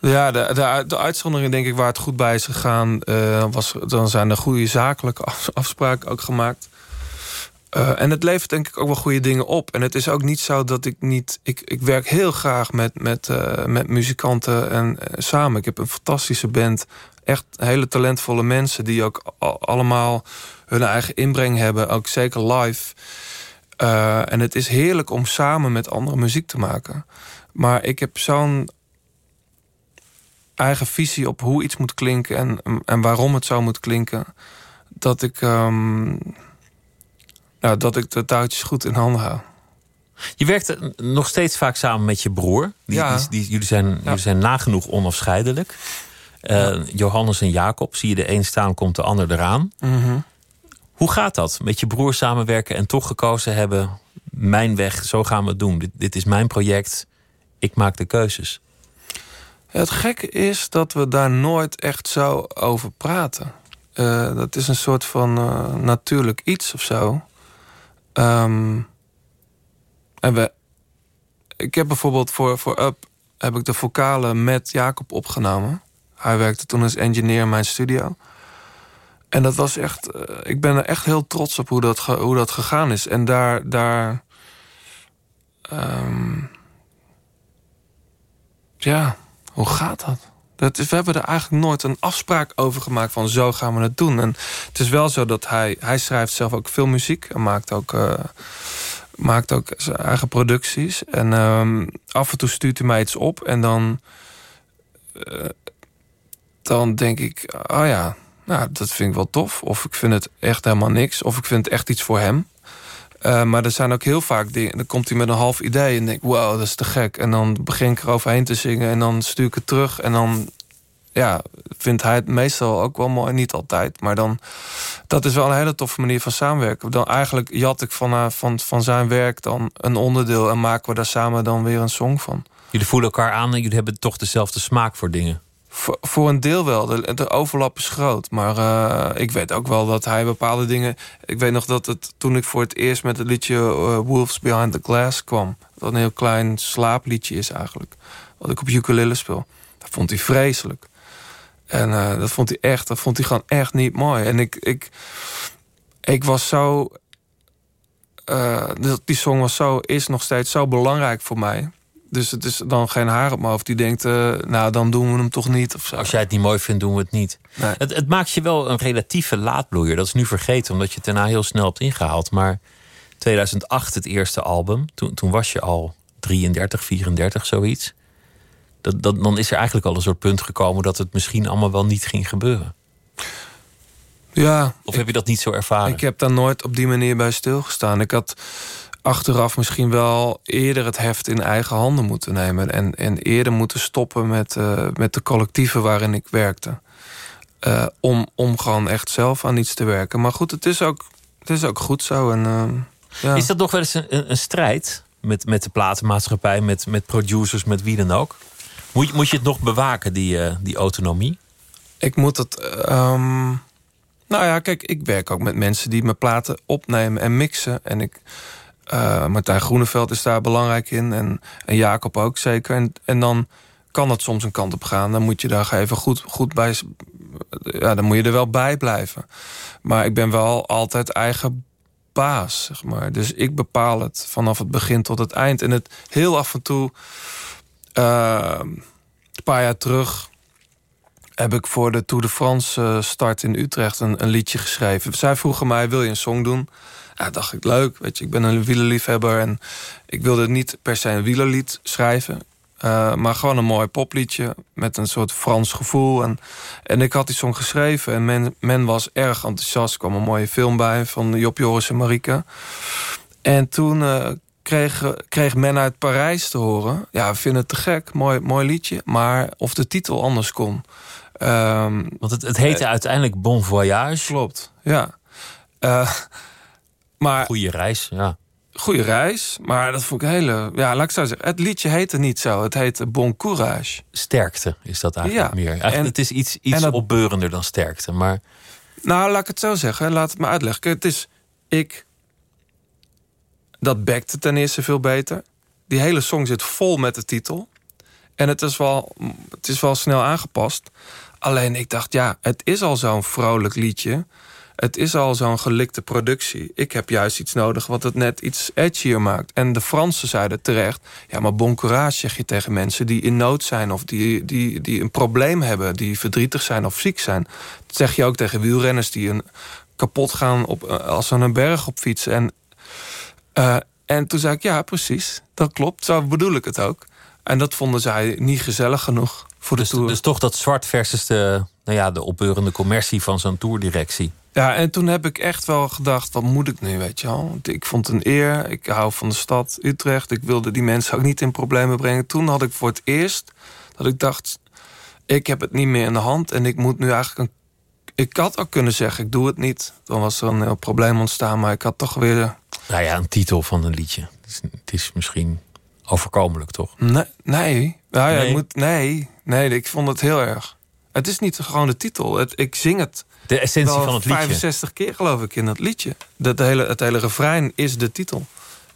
Ja, de, de, de uitzondering denk ik waar het goed bij is gegaan... Uh, was, dan zijn er goede zakelijke afspraken ook gemaakt. Uh, en het levert denk ik ook wel goede dingen op. En het is ook niet zo dat ik niet... Ik, ik werk heel graag met, met, uh, met muzikanten en samen. Ik heb een fantastische band. Echt hele talentvolle mensen... die ook allemaal hun eigen inbreng hebben. Ook zeker live. Uh, en het is heerlijk om samen met anderen muziek te maken. Maar ik heb zo'n eigen visie op hoe iets moet klinken... en, en waarom het zo moet klinken... dat ik, um, nou, dat ik de touwtjes goed in handen hou. Je werkt nog steeds vaak samen met je broer. Die, ja. die, die, jullie, zijn, jullie zijn nagenoeg onafscheidelijk. Ja. Johannes en Jacob, zie je de een staan, komt de ander eraan. Mm -hmm. Hoe gaat dat? Met je broer samenwerken en toch gekozen hebben... mijn weg, zo gaan we het doen. Dit, dit is mijn project, ik maak de keuzes. Het gekke is dat we daar nooit echt zo over praten. Uh, dat is een soort van uh, natuurlijk iets of zo. Um, en we, ik heb bijvoorbeeld voor, voor Up... heb ik de vocalen met Jacob opgenomen. Hij werkte toen als engineer in mijn studio... En dat was echt. Uh, ik ben er echt heel trots op hoe dat, hoe dat gegaan is. En daar. daar um, ja, hoe gaat dat? dat is, we hebben er eigenlijk nooit een afspraak over gemaakt van zo gaan we het doen. En het is wel zo dat hij. Hij schrijft zelf ook veel muziek en maakt ook. Uh, maakt ook zijn eigen producties. En um, af en toe stuurt hij mij iets op. En dan. Uh, dan denk ik, oh ja, nou, dat vind ik wel tof. Of ik vind het echt helemaal niks. Of ik vind het echt iets voor hem. Uh, maar er zijn ook heel vaak dingen... dan komt hij met een half idee en denk wow, dat is te gek. En dan begin ik eroverheen te zingen en dan stuur ik het terug. En dan ja, vindt hij het meestal ook wel mooi. Niet altijd, maar dan... dat is wel een hele toffe manier van samenwerken. Dan eigenlijk jat ik van, uh, van, van zijn werk dan een onderdeel... en maken we daar samen dan weer een song van. Jullie voelen elkaar aan en jullie hebben toch dezelfde smaak voor dingen. Voor, een deel wel. De, de overlap is groot. Maar uh, ik weet ook wel dat hij bepaalde dingen... Ik weet nog dat het toen ik voor het eerst met het liedje uh, Wolves Behind the Glass kwam... dat een heel klein slaapliedje is eigenlijk. Wat ik op ukulele speel. Dat vond hij vreselijk. En uh, dat vond hij echt, dat vond hij gewoon echt niet mooi. En ik, ik, ik was zo... die song was zo, is nog steeds zo belangrijk voor mij... Dus het is dan geen haar op mijn hoofd die denkt... Uh, nou, dan doen we hem toch niet. Of zo. Als jij het niet mooi vindt, doen we het niet. Nee. Het, het, maakt je wel een relatieve laadbloeier. Dat is nu vergeten, omdat je het daarna heel snel hebt ingehaald. Maar 2008, het eerste album, toen, toen was je al 33, 34, zoiets. Dat, dat, dan is er eigenlijk al een soort punt gekomen... dat het misschien allemaal wel niet ging gebeuren. Ja. Of heb je dat niet zo ervaren? Ik heb daar nooit op die manier bij stilgestaan. Ik had achteraf misschien wel eerder het heft in eigen handen moeten nemen. En, en eerder moeten stoppen met, uh, met de collectieven waarin ik werkte. Uh, om, om gewoon echt zelf aan iets te werken. Maar goed, het is ook, het is ook goed zo. En, uh, ja. Is dat nog wel eens een, een strijd met, met de platenmaatschappij, met, met producers, met wie dan ook? Moet je, moet je het nog bewaken, die, die autonomie? Ik moet het. Um, nou ja, kijk, ik werk ook met mensen die mijn platen opnemen en mixen. En ik. Uh, Martijn Groeneveld is daar belangrijk in. En, en Jacob ook zeker. En, en dan kan het soms een kant op gaan. Dan moet je daar even goed, goed bij... Ja, dan moet je er wel bij blijven. Maar ik ben wel altijd eigen baas, zeg maar. Dus ik bepaal het vanaf het begin tot het eind. En het heel af en toe... Uh, een paar jaar terug heb ik voor de Tour de France start in Utrecht een, een liedje geschreven. Zij vroegen mij, wil je een song doen? Ja, dacht ik, leuk. Weet je, ik ben een wielerliefhebber en ik wilde niet per se een wielerlied schrijven. Uh, maar gewoon een mooi popliedje met een soort Frans gevoel. En, en ik had die song geschreven en men, men was erg enthousiast. Er kwam een mooie film bij van Job Joris en Marike. En toen uh, kreeg, kreeg men uit Parijs te horen... ja, we vinden het te gek, mooi, mooi liedje... maar of de titel anders kon. Ehm, Want het, het heette uiteindelijk Bon Voyage. klopt, ja. Maar Goeie reis, ja. goede reis, maar dat vond ik hele... Ja, laat ik zo zeggen, het liedje heette niet zo. Het heette Bon Courage. Sterkte is dat eigenlijk Ja, meer. Eigenlijk, en- het is iets, iets dat- opbeurender dan sterkte. Maar Nou, laat ik het zo zeggen. Laat het me uitleggen. Kijk, Het is ik. Dat bekte ten eerste veel beter. Die hele song zit vol met de titel. En het is wel, het is wel snel aangepast. Alleen ik dacht, ja, het is al zo'n vrolijk liedje. Het is al zo'n gelikte productie. Ik heb juist iets nodig wat het net iets edgier maakt. En de Fransen zeiden terecht... ja, maar bon courage zeg je tegen mensen die in nood zijn... of die, die, die een probleem hebben, die verdrietig zijn of ziek zijn. Dat zeg je ook tegen wielrenners die een, kapot gaan op, eh, als ze een berg op fietsen. En, eh, en toen zei ik, ja, precies, dat klopt. Zo bedoel ik het ook. En dat vonden zij niet gezellig genoeg voor de dus, Tour. dus toch dat zwart versus de, nou ja, de opbeurende commercie van zo'n tourdirectie. Ja, en toen heb ik echt wel gedacht, wat moet ik nu, weet je wel? Ik vond het een eer, ik hou van de stad Utrecht. Ik wilde die mensen ook niet in problemen brengen. Toen had ik voor het eerst dat ik dacht... ik heb het niet meer in de hand en ik moet nu eigenlijk een... Ik had ook kunnen zeggen, ik doe het niet. Dan was er een heel probleem ontstaan, maar ik had toch weer... Nou ja, een titel van een liedje. Het is, het is misschien overkomelijk, toch? Nee, nee. Nou ja, Nee. Ik moet, nee, nee, ik vond het heel erg. Het is niet gewoon de titel. Het, ik zing het De essentie van het liedje. 65 keer, geloof ik, in dat liedje. Dat hele, het hele refrein is de titel.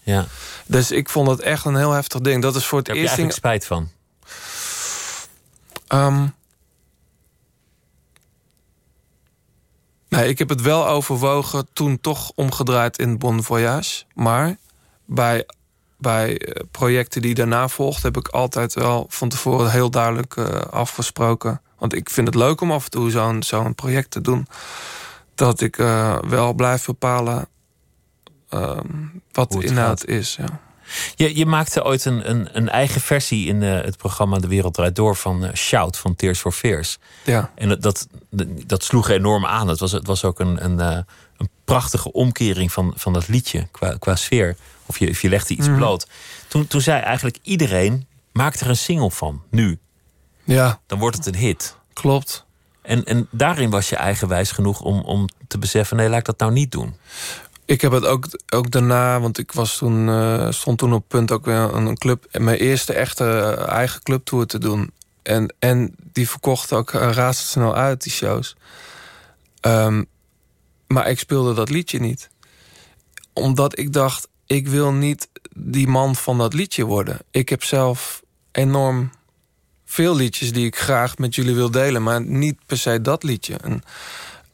Ja. Dus ik vond het echt een heel heftig ding. Dat is voor het Daar heb je eerst. eigenlijk Ding, spijt van. Ehm, nee, ik heb het wel overwogen toen toch omgedraaid in Bon Voyage. Maar bij, bij eh, projecten die daarna volgden... heb ik altijd wel van tevoren heel duidelijk eh, afgesproken. Want ik vind het leuk om af en toe zo'n zo'n project te doen. Dat ik eh, wel blijf bepalen ehm, wat de het inhoud gaat. is. Ja. Je, je maakte ooit een, een, een eigen versie in eh, het programma De Wereld Draait Door van eh, Shout van Tears for Fears. ja. En dat, dat, dat sloeg enorm aan. Het was, het was ook een, een, een prachtige omkering van, van dat liedje qua, qua sfeer. Of je, of je legde iets Mhm. bloot. Toen, toen zei eigenlijk iedereen: maak er een single van, nu. Ja, Dan wordt het een hit. klopt. En, en daarin was je eigenwijs genoeg om, om te beseffen: nee, laat ik dat nou niet doen. Ik heb het ook, ook daarna, want ik was toen, eh, stond toen op punt ook weer een, een club, mijn eerste echte eh, eigen clubtour te doen. En, en die verkocht ook uh, razendsnel uit, die shows. Ehm, maar ik speelde dat liedje niet. Omdat ik dacht, ik wil niet die man van dat liedje worden. Ik heb zelf enorm veel liedjes die ik graag met jullie wil delen, maar niet per se dat liedje.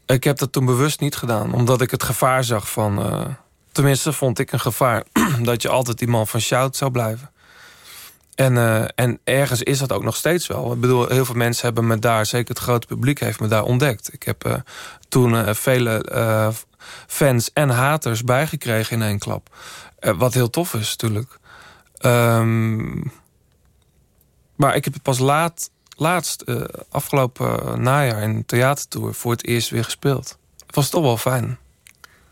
Ik heb dat toen bewust niet gedaan, omdat ik het gevaar zag van. eh, tenminste, vond ik een gevaar dat je altijd die man van shout zou blijven. En, eh, en ergens is dat ook nog steeds wel. Ik bedoel, heel veel mensen hebben me daar, zeker het grote publiek, heeft me daar ontdekt. Ik heb eh, toen vele fans en haters bijgekregen in één klap. Wat heel tof is, natuurlijk. Ehm, maar ik heb het pas laat, laatst, eh, afgelopen eh, najaar in een theatertour, voor het eerst weer gespeeld. Het was toch wel fijn.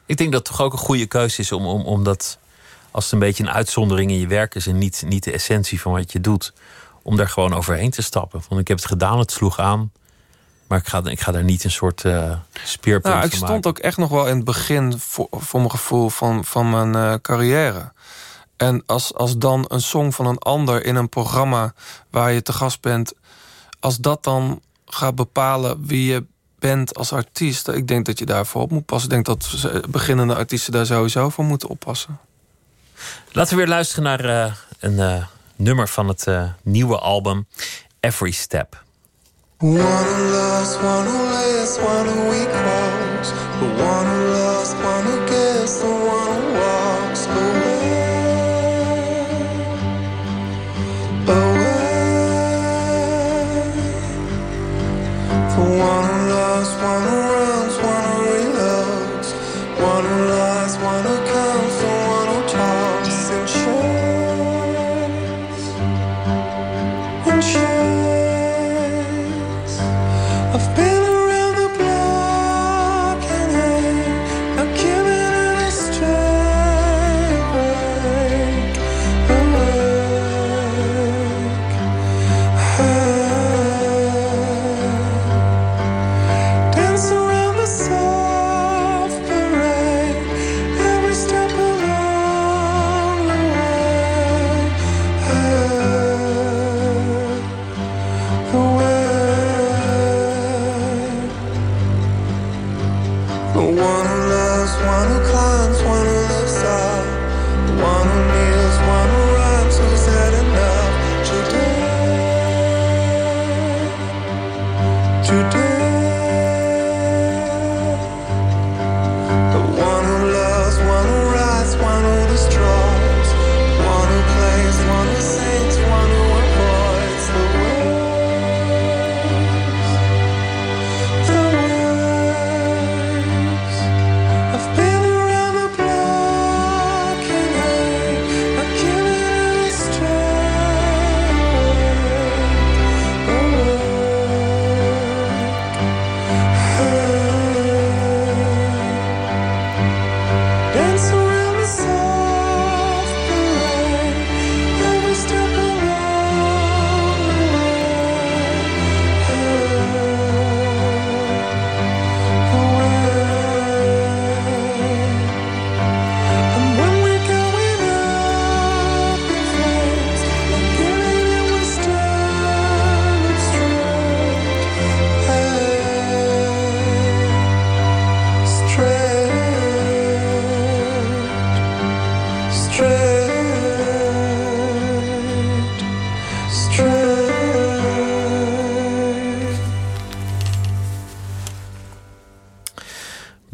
Ik denk dat het toch ook een goede keuze is om, om, om dat, als het een beetje een uitzondering in je werk is en niet, niet de essentie van wat je doet, om daar gewoon overheen te stappen. Want ik heb het gedaan, het sloeg aan. Maar ik ga, ik ga daar niet een soort eh speerpunt Nou, ik stond maken. ook echt nog wel in het begin, voor, voor mijn gevoel, van, van mijn carrière. En als, als dan een song van een ander in een programma waar je te gast bent, als dat dan gaat bepalen wie je bent als artiest, ik denk dat je daarvoor op moet passen. Ik denk dat beginnende artiesten daar sowieso voor moeten oppassen. Laten we weer luisteren naar eh, een eh, nummer van het eh, nieuwe album Every Step. One who loves, one who lives, one who we calls. The one who loves, one who gives, the one who loves,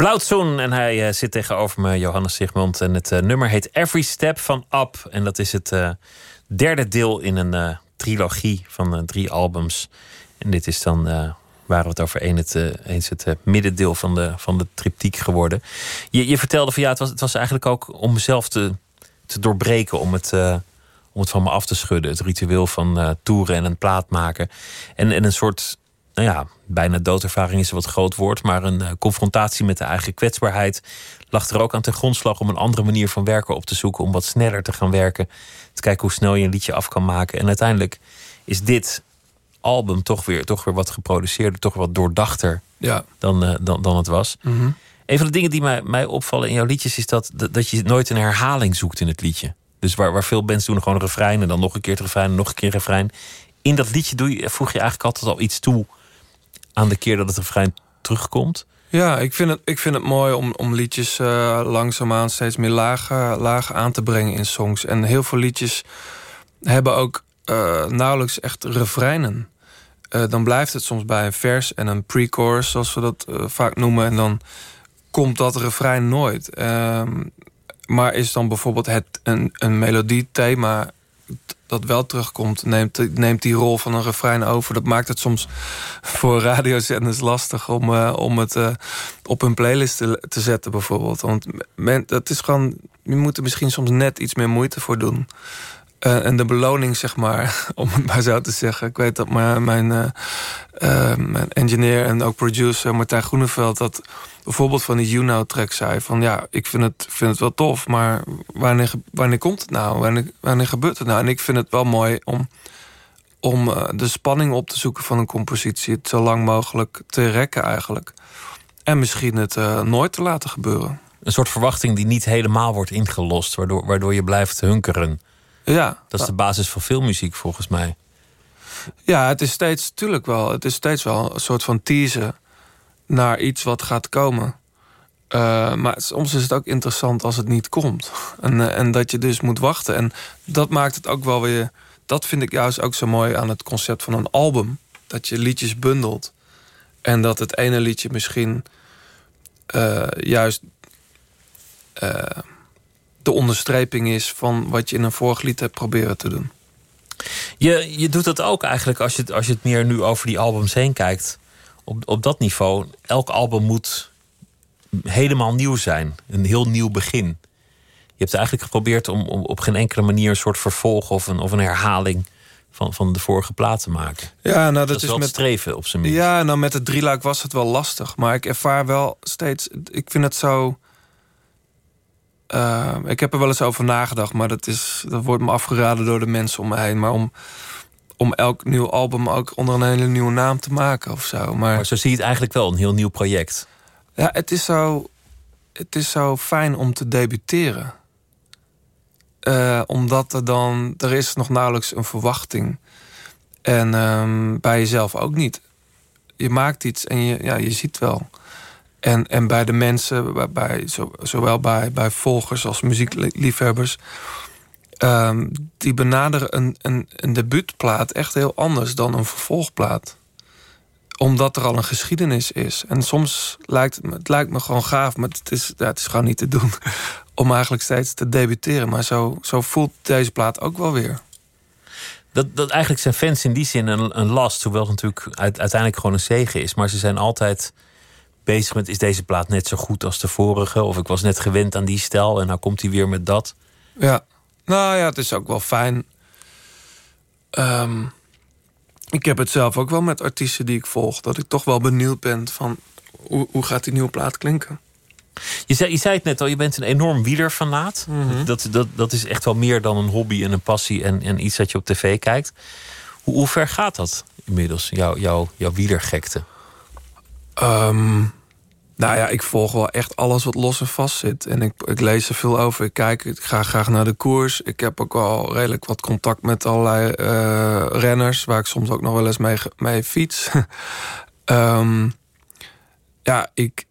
Blauwtsoen en hij eh, zit tegenover me, Johannes Sigmund. En het eh, nummer heet Every Step van Up. En dat is het eh, derde deel in een trilogie van drie albums. En dit is dan, waar we het over een, het, eens het middendeel van de, van de triptiek geworden. Je, je vertelde van ja, het was, het was eigenlijk ook om mezelf te, te doorbreken, om het, om het van me af te schudden. Het ritueel van toeren en een plaat maken. En, en een soort, nou ja, bijna doodervaring is een wat groot woord, maar een eh, confrontatie met de eigen kwetsbaarheid lag er ook aan ten grondslag om een andere manier van werken op te zoeken, om wat sneller te gaan werken, te kijken hoe snel je een liedje af kan maken. En uiteindelijk is dit album toch weer, toch weer wat geproduceerder, toch wat doordachter Ja. dan, eh, dan, dan het was. Mhm. Een van de dingen die mij, mij opvallen in jouw liedjes is dat, dat, dat je nooit een herhaling zoekt in het liedje. Dus waar, waar veel bands doen gewoon een refrein en dan nog een keer het refrein en nog een keer een refrein. In dat liedje doe je, voeg je eigenlijk altijd al iets toe aan de keer dat het refrein terugkomt. Ja, ik vind het, ik vind het mooi om, om liedjes eh, langzaamaan steeds meer lagen aan te brengen in songs. En heel veel liedjes hebben ook eh, nauwelijks echt refreinen. Eh, dan blijft het soms bij een vers en een pre-chorus, zoals we dat vaak noemen. En dan komt dat refrein nooit. Ehm, maar is dan bijvoorbeeld het, een, een melodiethema dat wel terugkomt, neemt, neemt die rol van een refrein over. Dat maakt het soms voor radiozenders lastig om, eh, om het eh, op hun playlist te, te zetten, bijvoorbeeld. Want men, dat is gewoon, je moet er misschien soms net iets meer moeite voor doen. Eh, en de beloning, zeg maar, om het maar zo te zeggen. Ik weet dat mijn, mijn, mijn engineer en ook producer Martijn Groeneveld... dat bijvoorbeeld van die You Know track zei van... ja, ik vind het, vind het wel tof, maar wanneer, wanneer komt het nou? Wanneer, wanneer gebeurt het nou? En ik vind het wel mooi om, om eh, de spanning op te zoeken van een compositie... het zo lang mogelijk te rekken eigenlijk. En misschien het eh, nooit te laten gebeuren. Een soort verwachting die niet helemaal wordt ingelost, waardoor, waardoor je blijft hunkeren. Ja, Dat is de basis van veel muziek volgens mij. Ja, het is steeds, tuurlijk wel. Het is steeds wel een soort van teasen naar iets wat gaat komen. Eh, maar soms is het ook interessant als het niet komt. En, eh, en dat je dus moet wachten. En dat maakt het ook wel weer. Dat vind ik juist ook zo mooi aan het concept van een album. Dat je liedjes bundelt. En dat het ene liedje misschien eh, juist de onderstreping is van wat je in een vorig lied hebt proberen te doen. Je, je doet dat ook eigenlijk als je, als je het meer nu over die albums heen kijkt. Op, op dat niveau. Elk album moet helemaal nieuw zijn. Een heel nieuw begin. Je hebt eigenlijk geprobeerd om, om op geen enkele manier een soort vervolg of een, of een herhaling van, van de vorige plaat te maken. Ja, nou, dat, Dat, is met streven op zijn minst. Ja, nou met het drieluik was het wel lastig. Maar ik ervaar wel steeds... Ik vind het zo... eh, ik heb er wel eens over nagedacht, maar dat, is, dat wordt me afgeraden door de mensen om me heen. Maar om, om elk nieuw album ook onder een hele nieuwe naam te maken of zo. Maar, Maar zo zie je het eigenlijk wel, een heel nieuw project. ja, het is zo, het is zo fijn om te debuteren. Eh, omdat er dan, er is nog nauwelijks een verwachting. En ehm, bij jezelf ook niet. Je maakt iets en je, ja, je ziet wel. En, en bij de mensen, bij, bij, zo, zowel bij, bij volgers als muziekliefhebbers... ehm, die benaderen een, een, een debuutplaat echt heel anders dan een vervolgplaat omdat er al een geschiedenis is. En soms lijkt het, lijkt me gewoon gaaf, maar het is, ja, het is gewoon niet te doen om eigenlijk steeds te debuteren. Maar zo, zo voelt deze plaat ook wel weer. Dat, dat eigenlijk zijn fans in die zin een, een last, hoewel het natuurlijk uiteindelijk gewoon een zegen is. Maar ze zijn altijd bezig met: is deze plaat net zo goed als de vorige? Of ik was net gewend aan die stijl en nou komt hij weer met dat. Ja, nou ja, het is ook wel fijn. Ehm, ik heb het zelf ook wel met artiesten die ik volg. Dat ik toch wel benieuwd ben van hoe, hoe gaat die nieuwe plaat klinken. Je zei, je zei het net al, je bent een enorm wielerfanaat. Mhm. dat, dat, dat is echt wel meer dan een hobby en een passie en, en iets dat je op tv kijkt. Hoe, hoe ver gaat dat inmiddels, jouw jouw jouw wielergekte? Ehm, nou ja, ik volg wel echt alles wat los en vast zit. En ik, ik lees er veel over. Ik kijk ik ga graag naar de koers. Ik heb ook wel redelijk wat contact met allerlei eh, renners... waar ik soms ook nog wel eens mee, mee fiets. Ehm, ja, ik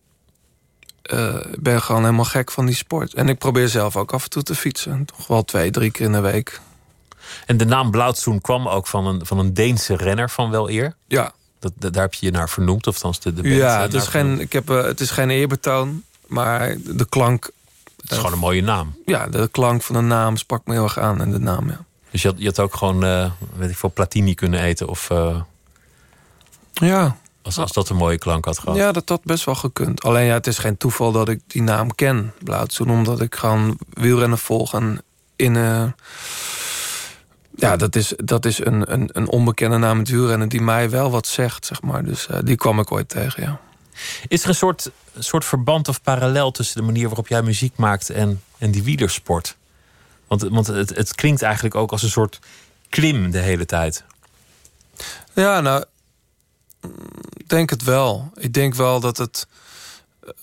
eh, ben gewoon helemaal gek van die sport. En ik probeer zelf ook af en toe te fietsen. Toch wel twee, drie keer in de week. En de naam Blauwtsoen kwam ook van een, van een Deense renner van wel eer. Ja, Dat, dat- daar heb je je naar vernoemd, of althans de, de band, ja eh, het, is geen, vernoemd. ik heb, eh, het is geen eerbetoon. Maar de klank, Het is gewoon een mooie naam. ja, de klank van de naam sprak me heel erg aan. En de naam, ja. Dus je had, je had ook gewoon, eh, weet ik veel, Platini kunnen eten. Of Ja, als, als dat een mooie klank had gehad. ja, dat had best wel gekund. Alleen ja, het is geen toeval dat ik die naam ken, Blauwtsoen. Omdat ik gewoon wielrennen volg. En in... eh, ja, dat is, dat is een, een, een onbekende naam het wielrennen... die mij wel wat zegt, zeg maar. Dus eh, die kwam ik ooit tegen, ja. Is er een soort, soort verband of parallel tussen de manier waarop jij muziek maakt en, en die wielersport? Want, want het, het klinkt eigenlijk ook als een soort klim de hele tijd. Ja, nou, ik denk het wel. Ik denk wel dat het,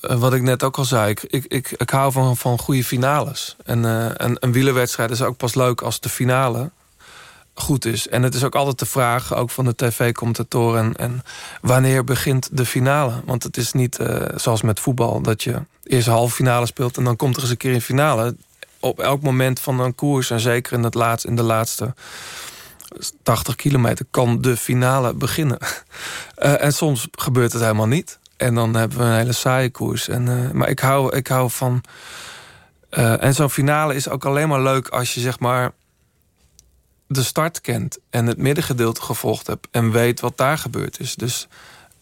eh, wat ik net ook al zei, ik, ik, ik, ik hou van, van goede finales. En, eh, en een wielerwedstrijd is ook pas leuk als de finale goed is. En het is ook altijd de vraag, ook van de tv-commentatoren... En, wanneer begint de finale? Want het is niet eh, zoals met voetbal... dat je eerst halve finale speelt en dan komt er eens een keer een finale. Op elk moment van een koers, en zeker in, het laatst, in de laatste 80 kilometer kan de finale beginnen. Eh, en soms gebeurt het helemaal niet. En dan hebben we een hele saaie koers. En, eh, maar ik hou, ik hou van... en zo'n finale is ook alleen maar leuk als je zeg maar de start kent en het middengedeelte gevolgd hebt en weet wat daar gebeurd is. Dus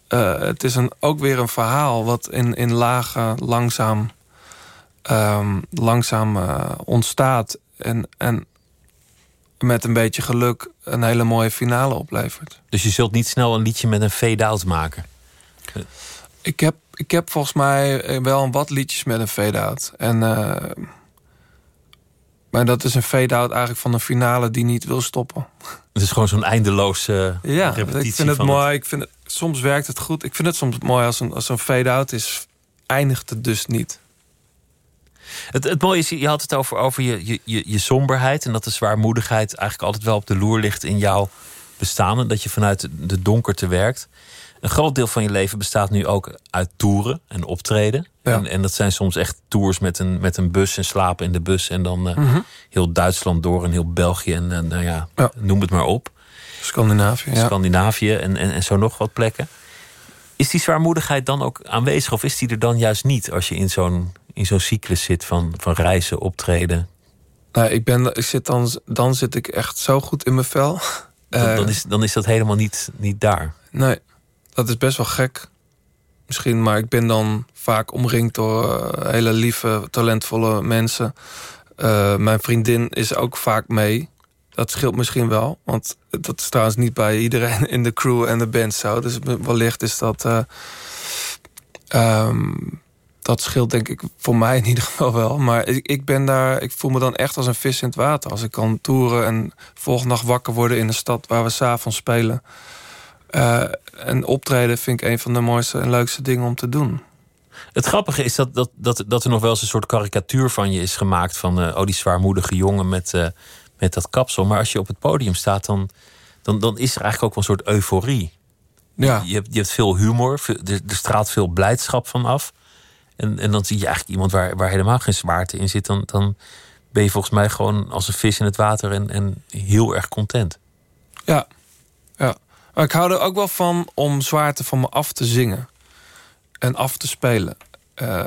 eh, het is een, ook weer een verhaal wat in, in lagen langzaam, ehm, langzaam eh, ontstaat en, en met een beetje geluk een hele mooie finale oplevert. Dus je zult niet snel een liedje met een fade-out maken. Ik heb, ik heb volgens mij eh, wel een wat liedjes met een fade-out. En, eh, maar dat is een fade-out eigenlijk van een finale die niet wil stoppen. Het is gewoon zo'n eindeloze Ja, repetitie ik vind het mooi. Ik vind het, soms werkt het goed. Ik vind het soms mooi als een, als een fade-out is. Eindigt het dus niet. Het, het mooie is, je had het over, over je, je, je, je somberheid. En dat de zwaarmoedigheid eigenlijk altijd wel op de loer ligt in jouw bestaan. En dat je vanuit de- de donkerte werkt. Een groot deel van je leven bestaat nu ook uit toeren en optreden. Ja. En, en dat zijn soms echt tours met een, met een bus en slapen in de bus. En dan eh, Mhm. heel Duitsland door en heel België en eh, nou ja, Ja. noem het maar op. Scandinavië, ja. Scandinavië en, en, en zo nog wat plekken. Is die zwaarmoedigheid dan ook aanwezig of is die er dan juist niet als je in zo'n in zo'n cyclus zit van, van reizen, optreden? Nee, ik ben, ik zit dan, dan zit ik echt zo goed in mijn vel. Dan, Eh, dan, is, dan is dat helemaal niet, niet daar. Nee, dat is best wel gek. Misschien, maar ik ben dan vaak omringd door eh, hele lieve, talentvolle mensen. Eh, mijn vriendin is ook vaak mee. Dat scheelt misschien wel. Want dat is trouwens niet bij iedereen in de crew en de band zo. Dus wellicht is dat... eh, ehm, dat scheelt denk ik voor mij in ieder geval wel. Maar ik, ik ben daar, ik voel me dan echt als een vis in het water. Als ik kan toeren en volgende nacht wakker worden in een stad waar we s'avonds spelen. Eh, en optreden vind ik een van de mooiste en leukste dingen om te doen. Het grappige is dat, dat, dat, dat er nog wel eens een soort karikatuur van je is gemaakt. Van eh, oh, die zwaarmoedige jongen met, eh, met dat kapsel. Maar als je op het podium staat, dan, dan, dan is er eigenlijk ook wel een soort euforie. Ja, Je hebt, je hebt veel humor, er, er straalt veel blijdschap van af. En, en dan zie je eigenlijk iemand waar, waar helemaal geen zwaarte in zit. Dan, dan ben je volgens mij gewoon als een vis in het water en, en heel erg content. Ja, ja. Maar ik hou er ook wel van om zwaarte van me af te zingen. En af te spelen. Uh,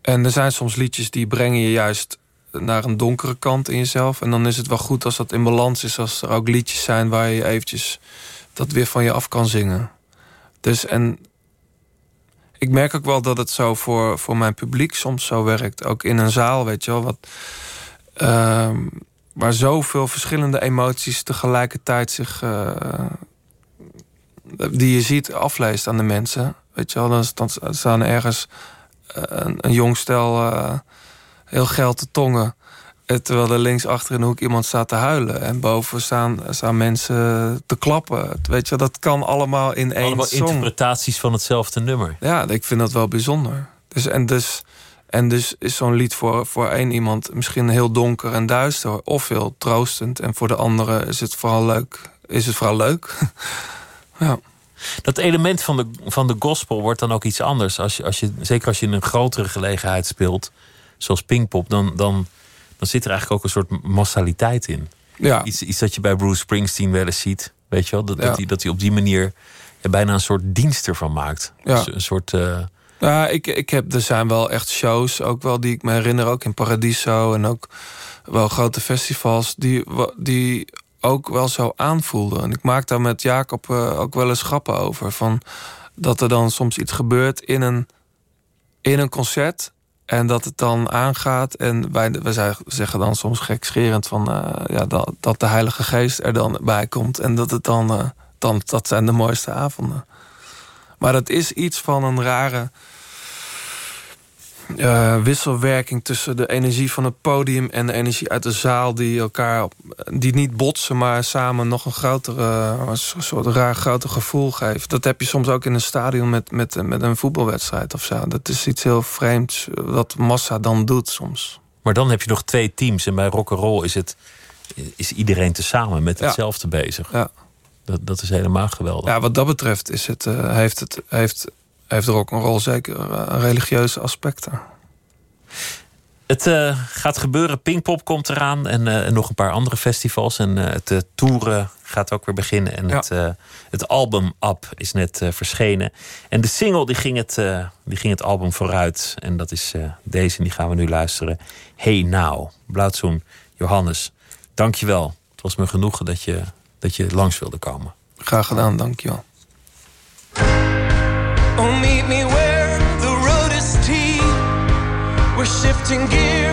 en er zijn soms liedjes die brengen je juist naar een donkere kant in jezelf. En dan is het wel goed als dat in balans is. Als er ook liedjes zijn waar je eventjes dat weer van je af kan zingen. Dus en ik merk ook wel dat het zo voor, voor mijn publiek soms zo werkt. Ook in een zaal, weet je wel. Wat, uh, waar zoveel verschillende emoties tegelijkertijd zich... Uh, die je ziet afleest aan de mensen. Weet je wel, dan, dan staan ergens uh, een, een jong stel uh, heel geld te tongen. Terwijl er links achter in de hoek iemand staat te huilen. En boven staan, staan mensen te klappen. Weet je, dat kan allemaal in één allemaal interpretaties van hetzelfde nummer. Ja, ik vind dat wel bijzonder. Dus, en, dus, en dus is zo'n lied voor, voor één iemand misschien heel donker en duister. Of heel troostend. En voor de andere is het vooral leuk. Is het vooral leuk. ja. Dat element van de, van de gospel wordt dan ook iets anders. Als je, als je, zeker als je in een grotere gelegenheid speelt, zoals Pinkpop, dan, dan dan zit er eigenlijk ook een soort massaliteit in. Ja. Iets, iets dat je bij Bruce Springsteen wel eens ziet. Weet je wel? Dat, ja. dat, hij, dat hij op die manier ja, bijna een soort dienst ervan maakt. Ja. Een soort. Uh... Ja, ik, ik heb, er zijn wel echt shows, ook wel die ik me herinner, ook in Paradiso en ook wel grote festivals, die, die ook wel zo aanvoelden. En ik maak daar met Jacob uh, ook wel eens grappen over. Van dat er dan soms iets gebeurt in een, in een concert. En dat het dan aangaat. En wij, wij zeggen dan soms gekscherend van uh, ja, dat, dat de Heilige Geest er dan bij komt. En dat het dan, uh, dan dat zijn de mooiste avonden. Maar dat is iets van een rare uh, wisselwerking tussen de energie van het podium en de energie uit de zaal die elkaar die niet botsen, maar samen nog een grotere, een soort raar groter gevoel geeft. Dat heb je soms ook in een stadion met, met, met een voetbalwedstrijd of zo. Dat is iets heel vreemds wat massa dan doet soms. Maar dan heb je nog twee teams en bij rock and roll is het is iedereen tezamen met hetzelfde ja. bezig. Ja. Dat, dat is helemaal geweldig. Ja, wat dat betreft is het, uh, heeft het heeft heeft rock een rol zeker uh, religieuze aspecten. Het uh, gaat gebeuren. Pinkpop komt eraan. En uh, nog een paar andere festivals. En het toeren gaat ook weer beginnen. En ja. het, het album Up is net verschenen. En de single die ging, het, die ging het album vooruit. En dat is deze. En die gaan we nu luisteren. Hey Now. Blauwtsoen, Johannes. Dank je wel. Het was me genoegen dat je, dat je langs wilde komen. Graag gedaan, dank je wel. Oh, meet me where the road is steep. We're shifting gears,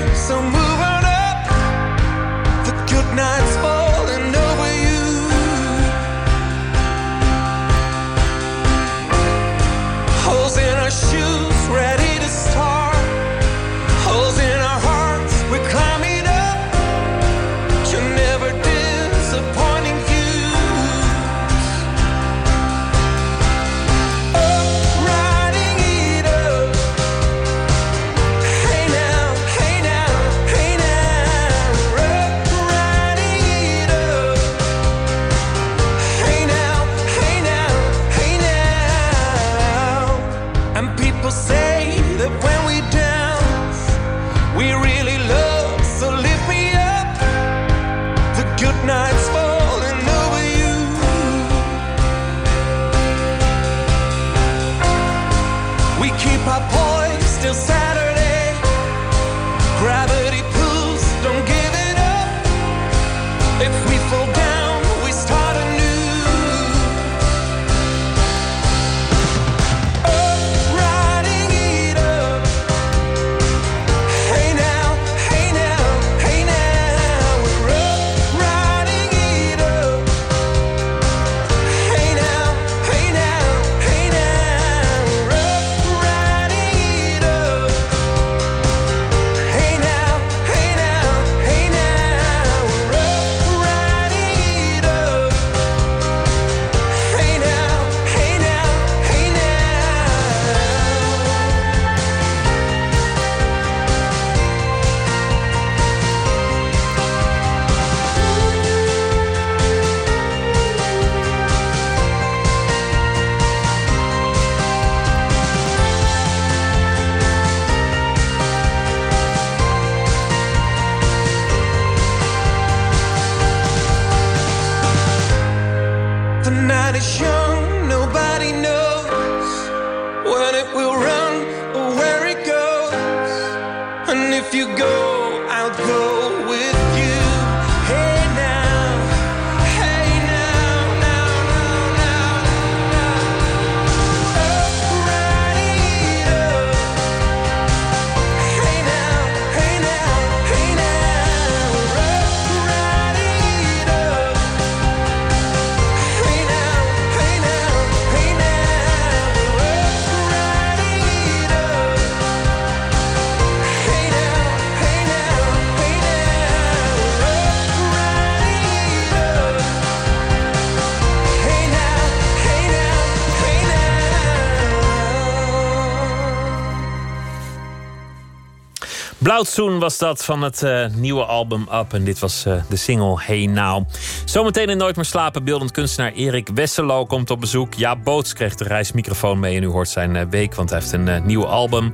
Blauwtsoen was dat van het eh, nieuwe album Up. En dit was eh, de single Hey Now. Zometeen in Nooit meer slapen. Beeldend kunstenaar Erik Wesselo komt op bezoek. Ja, Boots kreeg de reismicrofoon mee. En u hoort zijn eh, week, want hij heeft een nieuw album.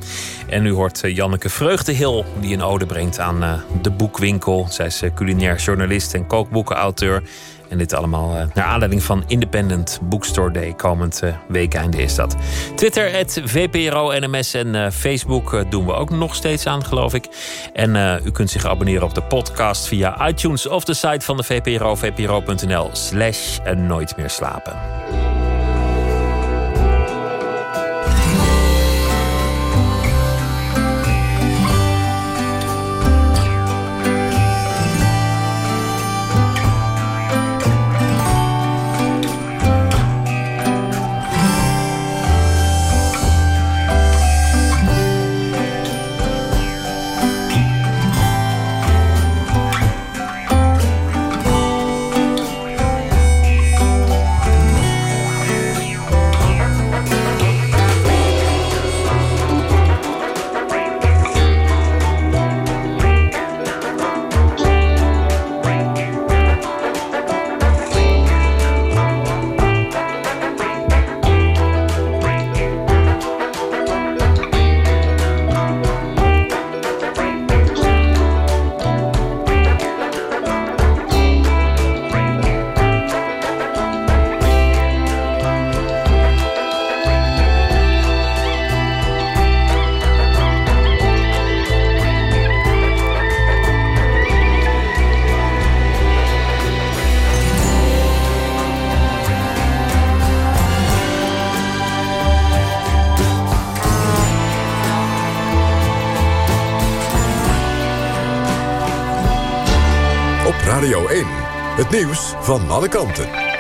En u hoort Janneke Vreugdehil, die een ode brengt aan de boekwinkel. Zij is culinair journalist en kookboekenauteur. En dit allemaal eh, naar aanleiding van Independent Bookstore Day. Komend eh, weekeinde is dat. Twitter, het VPRO NMS en eh, Facebook doen we ook nog steeds aan, geloof ik. En u kunt zich abonneren op de podcast via iTunes of de site van de VPRO, vpro.nl slash nooit meer slapen. Van alle kanten.